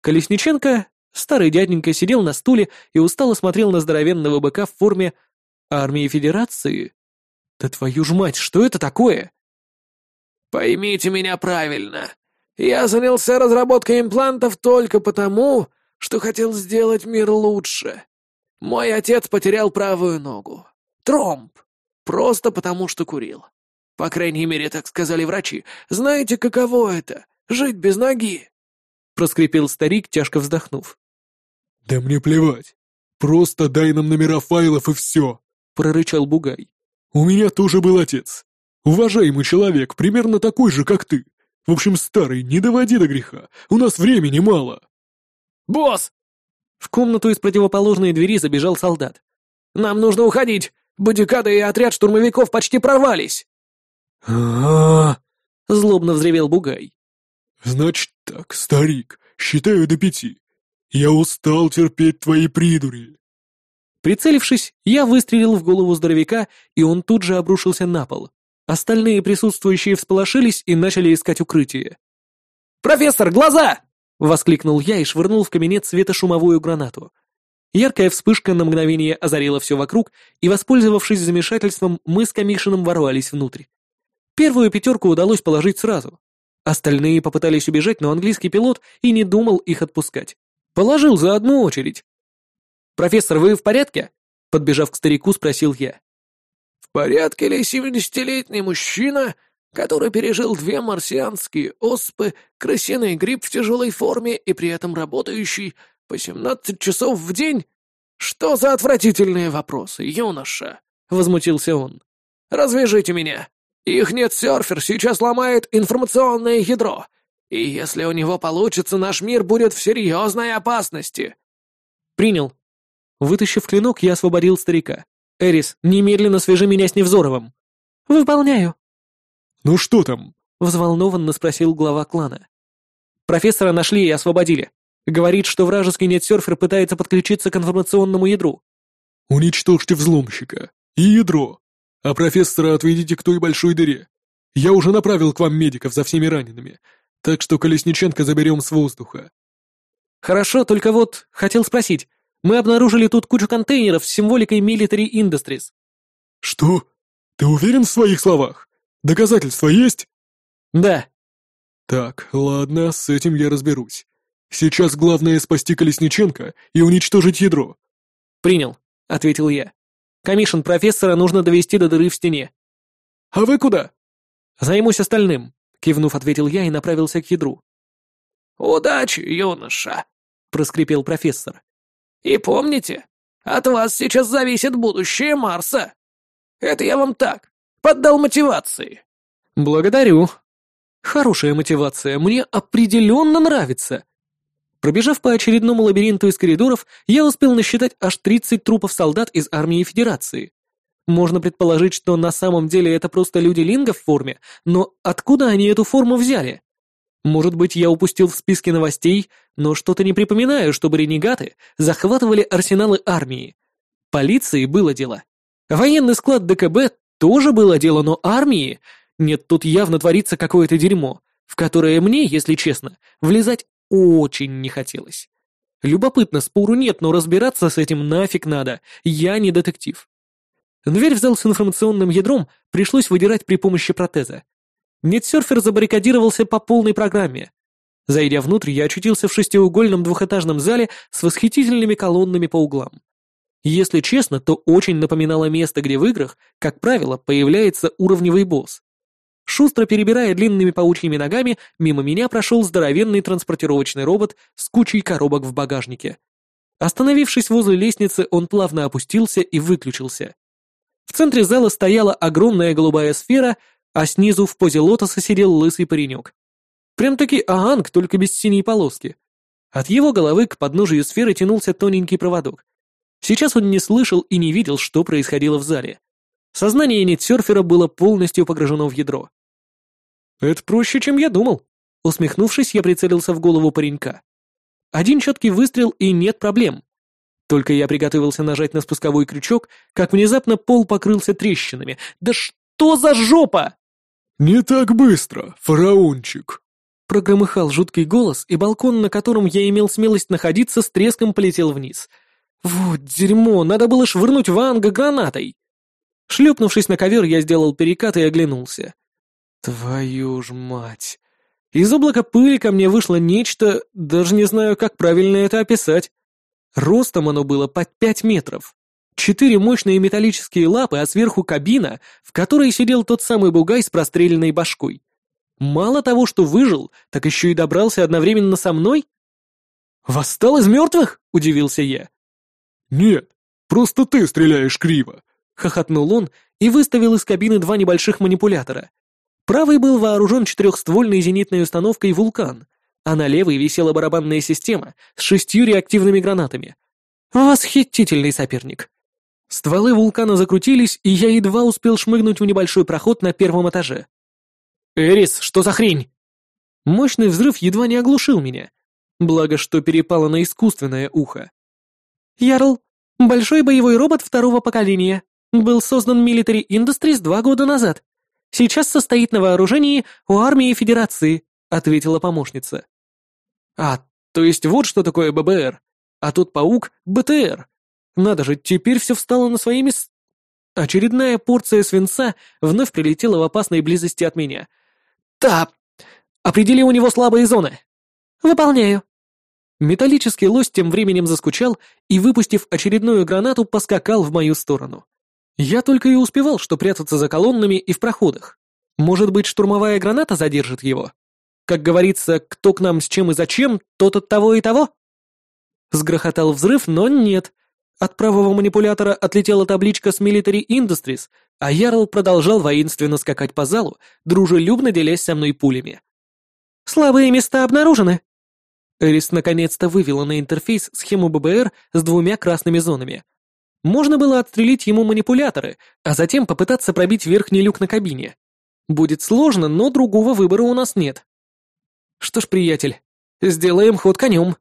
Speaker 1: Колесниченко, старый дяденька, сидел на стуле и устало смотрел на здоровенного быка в форме армии Федерации. Да твою ж мать, что это такое?
Speaker 6: Поймите меня правильно. Я занялся разработкой имплантов только потому, что хотел сделать мир лучше. Мой отец потерял правую ногу. Тромб. Просто потому, что курил. По крайней мере, так сказали врачи. Знаете, каково это — жить без ноги?»
Speaker 1: Проскрипел старик, тяжко вздохнув.
Speaker 5: «Да мне плевать. Просто дай нам номера файлов и все», — прорычал Бугай. «У меня тоже был отец. Уважаемый человек, примерно такой же, как ты. В общем, старый, не доводи до греха. У нас времени мало».
Speaker 2: «Босс!»
Speaker 1: В комнату из противоположной двери забежал солдат.
Speaker 2: «Нам нужно уходить! Бодикада и отряд штурмовиков почти прорвались!»
Speaker 5: а
Speaker 1: злобно взревел Бугай.
Speaker 5: «Значит так, старик, считаю до пяти. Я устал терпеть твои придури».
Speaker 1: Прицелившись, я выстрелил в голову здоровяка, и он тут же обрушился на пол. Остальные присутствующие всполошились и начали искать укрытие.
Speaker 2: «Профессор, глаза!»
Speaker 1: — воскликнул я и швырнул в кабинет светошумовую гранату. Яркая вспышка на мгновение озарила все вокруг, и, воспользовавшись замешательством, мы с Камишиным ворвались внутрь. Первую пятерку удалось положить сразу. Остальные попытались убежать, но английский пилот и не думал их отпускать. Положил за одну очередь. «Профессор, вы в порядке?» Подбежав к старику, спросил я.
Speaker 6: «В порядке ли семидесятилетний мужчина, который пережил две марсианские оспы, крысиный грипп в тяжелой форме и при этом работающий по семнадцать часов в день? Что за отвратительные вопросы, юноша?» — возмутился он. «Развяжите меня. Их нет серфер сейчас ломает информационное ядро, и если у него получится, наш мир будет в серьезной опасности».
Speaker 1: «Принял». Вытащив клинок, я освободил старика. «Эрис, немедленно свяжи меня с Невзоровым».
Speaker 4: «Выполняю».
Speaker 5: «Ну что там?»
Speaker 1: — взволнованно спросил глава клана. «Профессора нашли и освободили. Говорит, что вражеский нетсерфер пытается подключиться к информационному ядру».
Speaker 5: «Уничтожьте взломщика. И ядро. А профессора отведите к той большой дыре. Я уже направил к вам медиков за всеми ранеными, так что Колесниченко заберем с воздуха».
Speaker 1: «Хорошо, только вот хотел спросить. Мы обнаружили тут кучу контейнеров с символикой Military Industries».
Speaker 5: «Что? Ты уверен в своих словах?» Доказательства есть?»
Speaker 1: «Да».
Speaker 5: «Так, ладно, с этим я разберусь. Сейчас главное спасти Колесниченко и уничтожить ядро».
Speaker 1: «Принял», — ответил я. «Комишен профессора нужно довести до дыры в стене».
Speaker 2: «А вы куда?»
Speaker 1: «Займусь остальным», — кивнув, ответил я и направился к ядру.
Speaker 6: «Удачи, юноша», — проскрипел профессор. «И помните, от вас сейчас зависит будущее Марса. Это я вам так, Поддал мотивации».
Speaker 1: «Благодарю. Хорошая мотивация, мне определенно нравится». Пробежав по очередному лабиринту из коридоров, я успел насчитать аж 30 трупов солдат из армии Федерации. Можно предположить, что на самом деле это просто люди Линга в форме, но откуда они эту форму взяли? Может быть, я упустил в списке новостей, но что-то не припоминаю, чтобы ренегаты захватывали арсеналы армии. Полиции было дело. Военный склад ДКБ тоже было дело, но армии... Нет, тут явно творится какое-то дерьмо, в которое мне, если честно, влезать очень не хотелось. Любопытно, спору нет, но разбираться с этим нафиг надо, я не детектив. Дверь в зал с информационным ядром пришлось выдирать при помощи протеза. Нетсерфер забаррикадировался по полной программе. Зайдя внутрь, я очутился в шестиугольном двухэтажном зале с восхитительными колоннами по углам. Если честно, то очень напоминало место, где в играх, как правило, появляется уровневый босс. Шустро перебирая длинными паучьими ногами, мимо меня прошел здоровенный транспортировочный робот с кучей коробок в багажнике. Остановившись возле лестницы, он плавно опустился и выключился. В центре зала стояла огромная голубая сфера, а снизу в позе лотоса сидел лысый паренек. Прям-таки Аанг, только без синей полоски. От его головы к подножию сферы тянулся тоненький проводок. Сейчас он не слышал и не видел, что происходило в зале. Сознание нетсерфера было полностью погружено в ядро. «Это проще, чем я думал», Усмехнувшись, я прицелился в голову паренька. Один четкий выстрел и нет проблем. Только я приготовился нажать на спусковой крючок, как внезапно пол покрылся трещинами. Да что за жопа?
Speaker 5: «Не так быстро, фараончик!»
Speaker 1: Прогромыхал жуткий голос, и балкон, на котором я имел смелость находиться, с треском полетел вниз. Вот дерьмо, надо было швырнуть Ванга гранатой. Шлепнувшись на ковер, я сделал перекат и оглянулся. Твою ж мать! Из облака пыли ко мне вышло нечто, даже не знаю, как правильно это описать. Ростом оно было под пять метров. Четыре мощные металлические лапы, а сверху кабина, в которой сидел тот самый бугай с простреленной башкой. Мало того, что выжил, так еще и добрался одновременно со мной? «Восстал из мертвых?» — удивился я.
Speaker 5: «Нет, просто ты стреляешь криво», —
Speaker 1: хохотнул он и выставил из кабины два небольших манипулятора. Правый был вооружен четырехствольной зенитной установкой «Вулкан», а на левой висела барабанная система с шестью реактивными гранатами. Восхитительный соперник. Стволы вулкана закрутились, и я едва успел шмыгнуть в небольшой проход на первом этаже. «Эрис, что за хрень?» Мощный взрыв едва не оглушил меня. Благо, что перепало на искусственное ухо. «Ярл, большой боевой робот второго поколения. Был создан Military Industries два года назад. Сейчас состоит на вооружении у армии Федерации», — ответила помощница. «А, то есть вот что такое ББР, а тут паук — БТР. Надо же, теперь все встало на свои места». Очередная порция свинца вновь прилетела в опасной близости от меня — «Да! Определи у него слабые зоны!» «Выполняю!» Металлический лось тем временем заскучал и, выпустив очередную гранату, поскакал в мою сторону. Я только и успевал, что прятаться за колоннами и в проходах. Может быть, штурмовая граната задержит его? Как говорится, кто к нам с чем и зачем, тот от того и того? Сгрохотал взрыв, но нет. От правого манипулятора отлетела табличка с Military Industries, а Ярл продолжал воинственно скакать по залу, дружелюбно делясь со мной пулями. «Слабые места обнаружены!» Эрис наконец-то вывела на интерфейс схему ББР с двумя красными зонами. Можно было отстрелить ему манипуляторы, а затем попытаться пробить верхний люк на кабине. Будет сложно, но другого выбора у нас нет. Что ж, приятель, сделаем ход конем.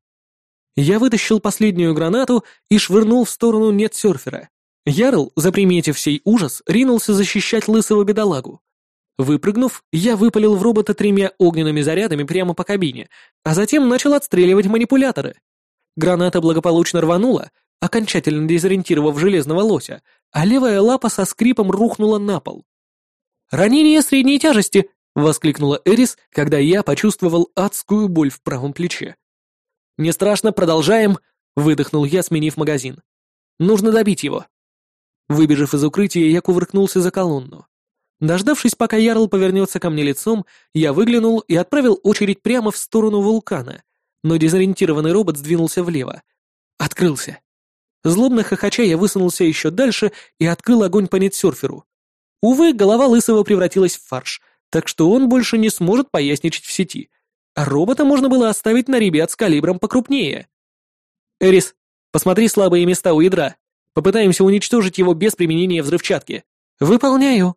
Speaker 1: Я вытащил последнюю гранату и швырнул в сторону нет-серфера. Ярл, заприметив сей ужас, ринулся защищать лысого бедолагу. Выпрыгнув, я выпалил в робота тремя огненными зарядами прямо по кабине, а затем начал отстреливать манипуляторы. Граната благополучно рванула, окончательно дезориентировав железного лося, а левая лапа со скрипом рухнула на пол. «Ранение средней тяжести!» — воскликнула Эрис, когда я почувствовал адскую боль в правом плече. «Не страшно, продолжаем!» — выдохнул я, сменив магазин. «Нужно добить его!» Выбежав из укрытия, я кувыркнулся за колонну. Дождавшись, пока Ярл повернется ко мне лицом, я выглянул и отправил очередь прямо в сторону вулкана, но дезориентированный робот сдвинулся влево. Открылся. Злобно хохоча я высунулся еще дальше и открыл огонь по нетсерферу. Увы, голова Лысого превратилась в фарш, так что он больше не сможет поясничать в сети, а робота можно было оставить на ребят с калибром покрупнее. «Эрис, посмотри слабые места у ядра», Попытаемся уничтожить его без применения взрывчатки. Выполняю.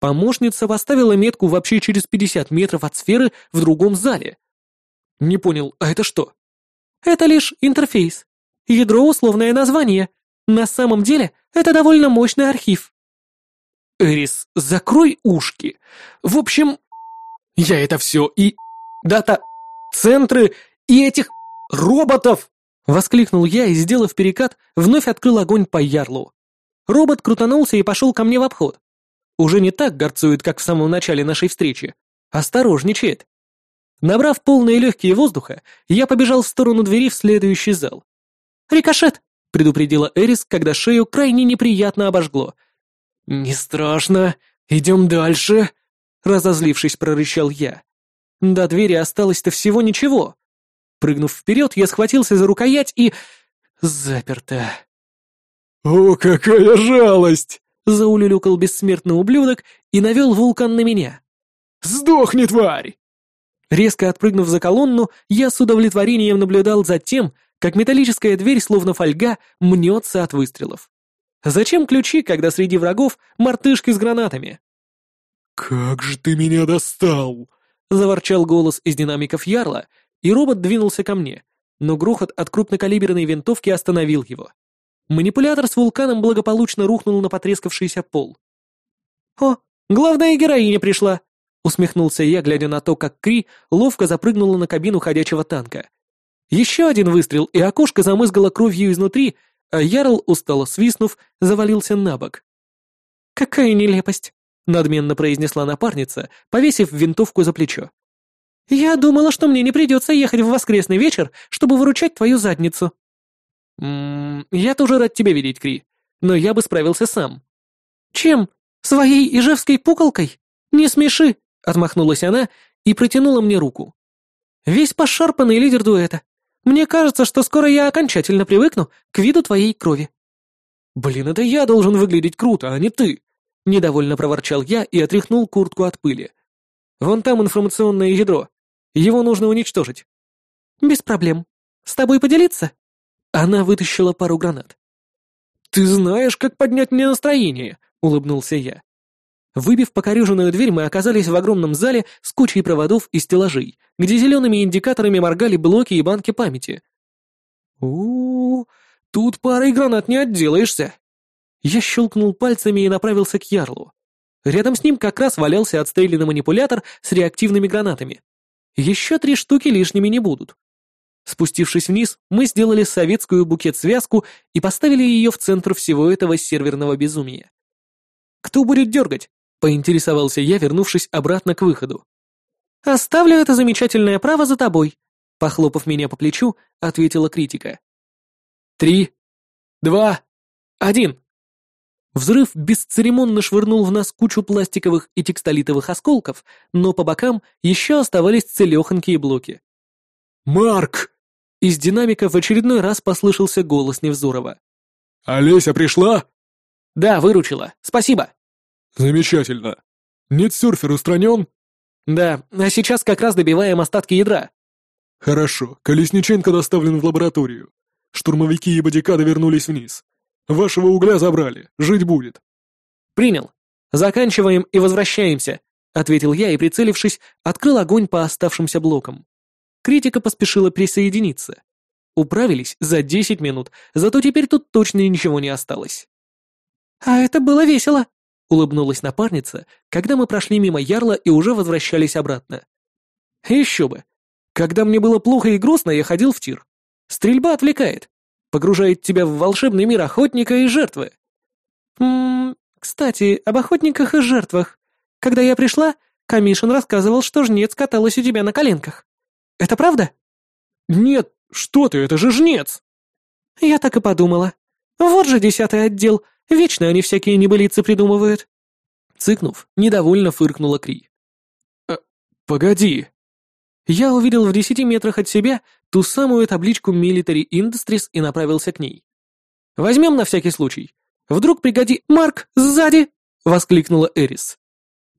Speaker 1: Помощница поставила метку вообще через 50 метров от сферы в другом зале. Не понял, а это что? Это лишь интерфейс. Ядро — условное название. На самом деле, это довольно мощный архив. Эрис, закрой ушки. В общем, я это все и... Дата... Центры и этих роботов Воскликнул я и, сделав перекат, вновь открыл огонь по ярлу. Робот крутанулся и пошел ко мне в обход. Уже не так горцует, как в самом начале нашей встречи. Осторожничает. Набрав полные легкие воздуха, я побежал в сторону двери в следующий зал. «Рикошет!» — предупредила Эрис, когда шею крайне неприятно обожгло. «Не страшно. Идем дальше!» — разозлившись, прорычал я. До двери осталось-то всего ничего. Прыгнув вперед, я схватился за рукоять и... Заперто.
Speaker 5: «О, какая жалость!»
Speaker 1: — заулюлюкал бессмертный ублюдок и навел вулкан на меня.
Speaker 5: «Сдохни, тварь!»
Speaker 1: Резко отпрыгнув за колонну, я с удовлетворением наблюдал за тем, как металлическая дверь, словно фольга, мнется от выстрелов. Зачем ключи, когда среди врагов мартышки с гранатами?
Speaker 5: «Как же ты меня достал!»
Speaker 1: — заворчал голос из динамиков Ярла, и робот двинулся ко мне, но грохот от крупнокалиберной винтовки остановил его. Манипулятор с вулканом благополучно рухнул на потрескавшийся пол. «О, главная героиня пришла!» — усмехнулся я, глядя на то, как Кри ловко запрыгнула на кабину ходячего танка. Еще один выстрел, и окошко замызгало кровью изнутри, а Ярл, устало свистнув, завалился на бок. «Какая нелепость!» — надменно произнесла напарница, повесив винтовку за плечо. «Я думала, что мне не придется ехать в воскресный вечер, чтобы выручать твою задницу». «Ммм, я тоже рад тебя видеть, Кри, но я бы справился сам». «Чем? Своей ижевской пуколкой? Не смеши!» — отмахнулась она и протянула мне руку. «Весь пошарпанный лидер дуэта. Мне кажется, что скоро я окончательно привыкну к виду твоей крови». «Блин, это я должен выглядеть круто, а не ты!» — недовольно проворчал я и отряхнул куртку от пыли. «Вон там информационное ядро. Его нужно уничтожить». «Без проблем. С тобой поделиться?» Она вытащила пару гранат. «Ты знаешь, как поднять мне настроение», — улыбнулся я. Выбив покореженную дверь, мы оказались в огромном зале с кучей проводов и стеллажей, где зелеными индикаторами моргали блоки и банки памяти. у, -у, -у тут парой гранат не отделаешься. Я щелкнул пальцами и направился к ярлу. Рядом с ним как раз валялся отстрелянный манипулятор с реактивными гранатами. Еще три штуки лишними не будут. Спустившись вниз, мы сделали советскую букет-связку и поставили ее в центр всего этого серверного безумия. «Кто будет дергать?» — поинтересовался я, вернувшись обратно к выходу. «Оставлю это замечательное право за тобой», — похлопав меня по плечу, ответила критика. «Три, два, один». Взрыв бесцеремонно швырнул в нас кучу пластиковых и текстолитовых осколков, но по бокам еще оставались целехонькие блоки.
Speaker 5: «Марк!»
Speaker 1: Из динамика в очередной раз послышался голос Невзорова.
Speaker 5: «Олеся пришла?»
Speaker 1: «Да, выручила. Спасибо».
Speaker 5: «Замечательно. Нет серфер устранен?»
Speaker 1: «Да, а сейчас как раз добиваем остатки ядра».
Speaker 5: «Хорошо. Колесниченко доставлен в лабораторию. Штурмовики и бодикады вернулись вниз. Вашего угля забрали. Жить будет».
Speaker 1: «Принял. Заканчиваем и возвращаемся», — ответил я и, прицелившись, открыл огонь по оставшимся блокам. Критика поспешила присоединиться. Управились за 10 минут, зато теперь тут точно ничего не осталось. «А это было весело», — улыбнулась напарница, когда мы прошли мимо Ярла и уже возвращались обратно. «Еще бы. Когда мне было плохо и грустно, я ходил в тир. Стрельба отвлекает, погружает тебя в волшебный мир охотника и жертвы». «Ммм, кстати, об охотниках и жертвах. Когда я пришла, Камишин рассказывал, что жнец каталась у тебя на коленках. Это правда?»
Speaker 3: «Нет, что ты, это же жнец!»
Speaker 1: «Я так и подумала. Вот же десятый отдел, вечно они всякие небылицы придумывают». Цыкнув, недовольно фыркнула Кри.
Speaker 3: «Э, «Погоди».
Speaker 1: Я увидел в десяти метрах от себя ту самую табличку Military Industries и направился к ней. «Возьмем на всякий случай. Вдруг пригоди... Марк, сзади!» — воскликнула Эрис.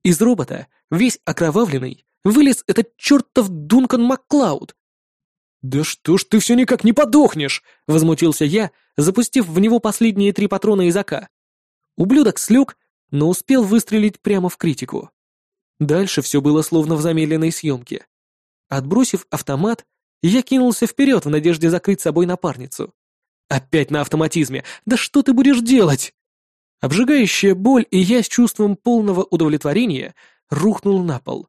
Speaker 1: Из робота, весь окровавленный, вылез этот чертов Дункан Макклауд.
Speaker 3: «Да что ж ты все никак не подохнешь!» — возмутился я, запустив в него последние три патрона из АК.
Speaker 1: Ублюдок слег, но успел выстрелить прямо в критику. Дальше все было словно в замедленной съемке. Отбросив автомат, я кинулся вперед в надежде закрыть собой напарницу. Опять на автоматизме. Да что ты будешь делать? Обжигающая боль, и я с чувством полного удовлетворения рухнул на пол.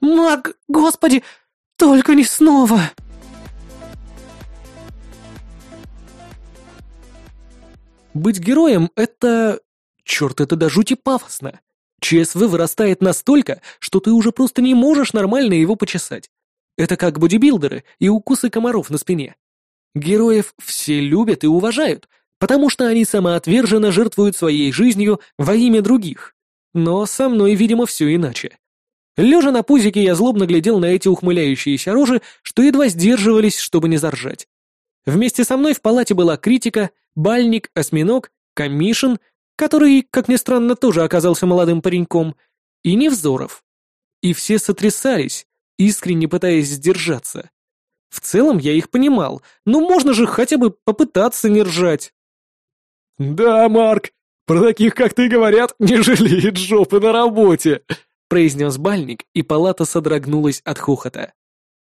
Speaker 1: «Маг, господи, только не снова!» Быть героем — это... Черт, это до жути пафосно. ЧСВ вырастает настолько, что ты уже просто не можешь нормально его почесать. Это как бодибилдеры и укусы комаров на спине. Героев все любят и уважают, потому что они самоотверженно жертвуют своей жизнью во имя других. Но со мной, видимо, все иначе. Лежа на пузике, я злобно глядел на эти ухмыляющиеся рожи, что едва сдерживались, чтобы не заржать. Вместе со мной в палате была критика, бальник, осьминог, комишин, который, как ни странно, тоже оказался молодым пареньком, и Невзоров. И все сотрясались, искренне пытаясь сдержаться. В целом я их понимал, но можно же хотя бы попытаться не ржать.
Speaker 3: «Да, Марк, про таких, как ты, говорят, не жалеет жопы на работе», —
Speaker 1: произнес бальник, и палата содрогнулась от хохота.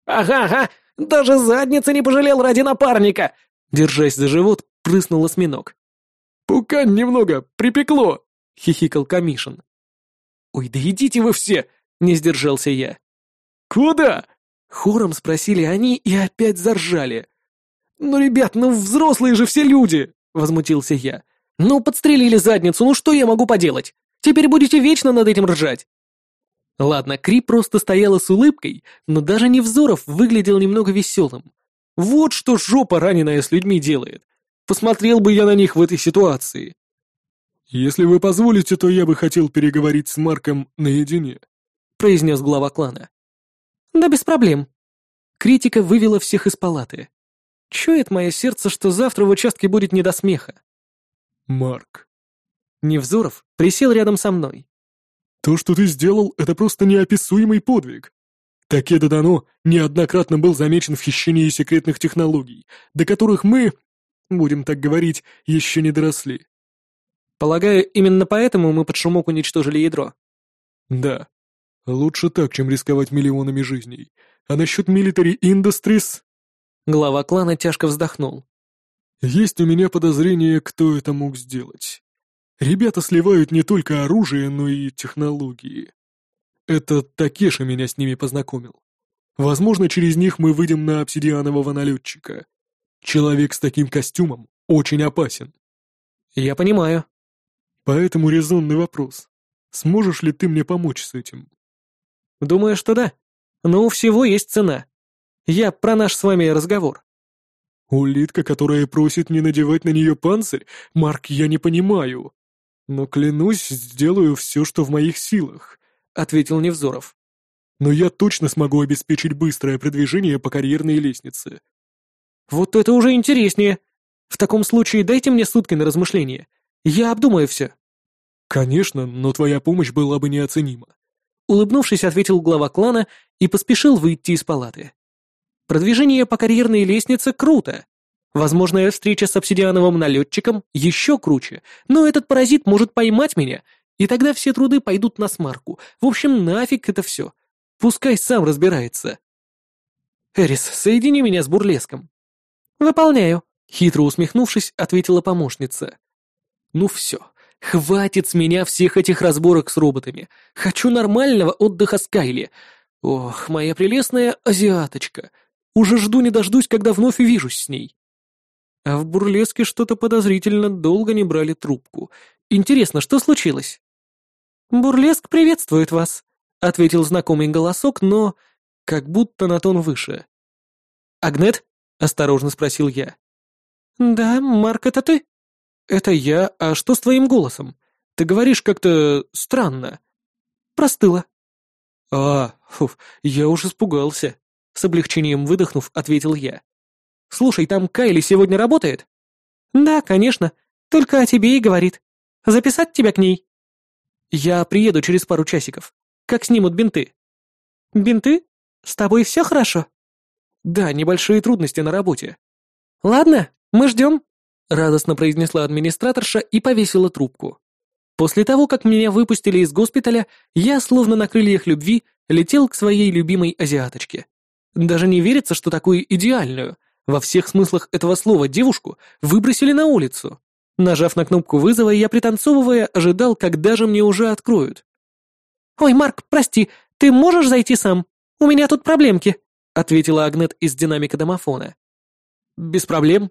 Speaker 2: «Ага, ага, даже задницы не пожалел ради напарника!»
Speaker 1: Держась за живот, прыснул осьминог.
Speaker 3: «Пукань немного, припекло!» — хихикал Камишин.
Speaker 1: «Ой, да идите вы все!» — не сдержался я.
Speaker 3: «Куда?»
Speaker 1: — хором спросили они и опять заржали. «Ну, ребят, ну взрослые же все люди!» — возмутился я. «Ну, подстрелили задницу, ну что я могу поделать? Теперь будете вечно над этим ржать!» Ладно, Кри просто стояла с улыбкой, но даже Невзоров выглядел немного веселым. Вот что жопа раненая с людьми делает. Посмотрел бы я на них в этой ситуации.
Speaker 5: «Если вы позволите, то я бы хотел переговорить с Марком наедине», — произнес глава клана.
Speaker 1: «Да без проблем». Критика вывела всех из палаты. Чует мое сердце, что завтра в участке будет не до смеха.
Speaker 5: «Марк».
Speaker 1: Невзоров присел рядом со мной.
Speaker 5: То, что ты сделал, это просто неописуемый подвиг. Такеда Дано неоднократно был замечен в хищении секретных технологий, до которых мы, будем так говорить, еще не доросли.
Speaker 1: Полагаю, именно поэтому мы под шумок уничтожили ядро?
Speaker 5: Да. Лучше так, чем рисковать миллионами жизней. А насчет Military Industries...
Speaker 1: Глава клана тяжко вздохнул.
Speaker 5: Есть у меня подозрение, кто это мог сделать. Ребята сливают не только оружие, но и технологии. Это Такеша меня с ними познакомил. Возможно, через них мы выйдем на обсидианового налетчика. Человек с таким костюмом очень опасен.
Speaker 1: Я понимаю.
Speaker 5: Поэтому резонный вопрос. Сможешь ли ты мне помочь с этим?
Speaker 1: Думаю, что да. Но у всего есть цена. Я про наш с вами разговор.
Speaker 5: Улитка, которая просит не надевать на нее панцирь? Марк, я не понимаю. «Но клянусь, сделаю все, что в моих силах», — ответил Невзоров. «Но я точно смогу обеспечить быстрое продвижение по карьерной лестнице».
Speaker 1: «Вот это уже интереснее. В таком случае дайте мне сутки на размышление. Я обдумаю все».
Speaker 5: «Конечно, но твоя помощь была бы неоценима», —
Speaker 1: улыбнувшись, ответил глава клана и поспешил выйти из палаты. «Продвижение по карьерной лестнице круто, Возможная встреча с обсидиановым налетчиком еще круче, но этот паразит может поймать меня, и тогда все труды пойдут на смарку. В общем, нафиг это все. Пускай сам разбирается. Эрис, соедини меня с бурлеском. Выполняю. Хитро усмехнувшись, ответила помощница. Ну все, хватит с меня всех этих разборок с роботами. Хочу нормального отдыха с Кайли. Ох, моя прелестная азиаточка. Уже жду не дождусь, когда вновь увижусь с ней. А в бурлеске что-то подозрительно долго не брали трубку. Интересно, что случилось? «Бурлеск приветствует вас», — ответил знакомый голосок, но как будто на тон выше. «Агнет?» — осторожно спросил я. «Да, Марк, это ты?» «Это я, а что с твоим голосом? Ты говоришь как-то странно». «Простыла». «А, фуф, я уж испугался», — с облегчением выдохнув, ответил я. Слушай, там Кайли сегодня работает?» «Да, конечно. Только о тебе и говорит. Записать тебя к ней?» «Я приеду через пару часиков. Как снимут бинты?» «Бинты? С тобой все хорошо?» «Да, небольшие трудности на работе». «Ладно, мы ждем», — радостно произнесла администраторша и повесила трубку. После того, как меня выпустили из госпиталя, я, словно на крыльях любви, летел к своей любимой азиаточке. Даже не верится, что такую идеальную, во всех смыслах этого слова девушку выбросили на улицу. Нажав на кнопку вызова, я, пританцовывая, ожидал, когда же мне уже откроют. «Ой, Марк, прости, ты можешь зайти сам? У меня тут проблемки», — ответила Агнет из динамика домофона. «Без проблем».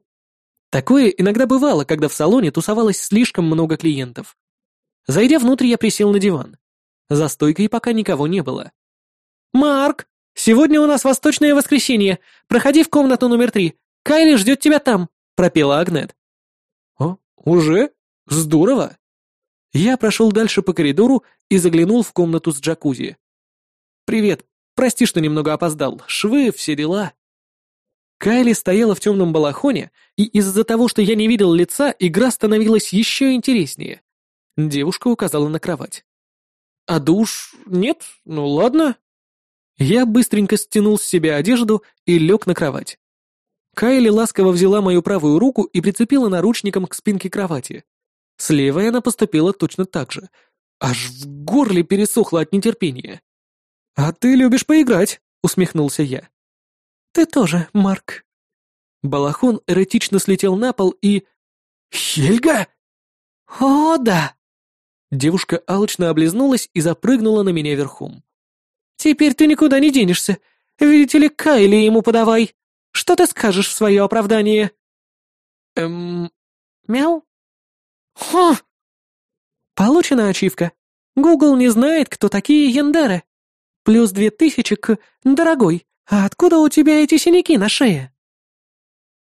Speaker 1: Такое иногда бывало, когда в салоне тусовалось слишком много клиентов. Зайдя внутрь, я присел на диван. За стойкой пока никого не было. «Марк!» «Сегодня у нас восточное воскресенье. Проходи в комнату номер три. Кайли ждет тебя там», — пропела Агнет. «О, уже? Здорово!» Я прошел дальше по коридору и заглянул в комнату с джакузи. «Привет. Прости, что немного опоздал. Швы, все дела». Кайли стояла в темном балахоне, и из-за того, что я не видел лица, игра становилась еще интереснее. Девушка указала на кровать. «А душ? Нет? Ну ладно». Я быстренько стянул с себя одежду и лег на кровать. Кайли ласково взяла мою правую руку и прицепила наручником к спинке кровати. С левой она поступила точно так же. Аж в горле пересохло от нетерпения. «А ты любишь поиграть», — усмехнулся я.
Speaker 4: «Ты тоже, Марк».
Speaker 1: Балахон эротично слетел на пол и... «Хельга!»
Speaker 4: «О, да!»
Speaker 1: Девушка алчно облизнулась и запрыгнула на меня верхом.
Speaker 4: «Теперь ты никуда не денешься. Видите ли, Кайли ему подавай. Что ты скажешь в свое оправдание?»
Speaker 1: «Эм...»
Speaker 4: «Мяу?» «Хо!» Получена ачивка. Гугл не знает, кто такие яндеры. Плюс две тысячи к... Дорогой, а откуда у тебя эти синяки на шее?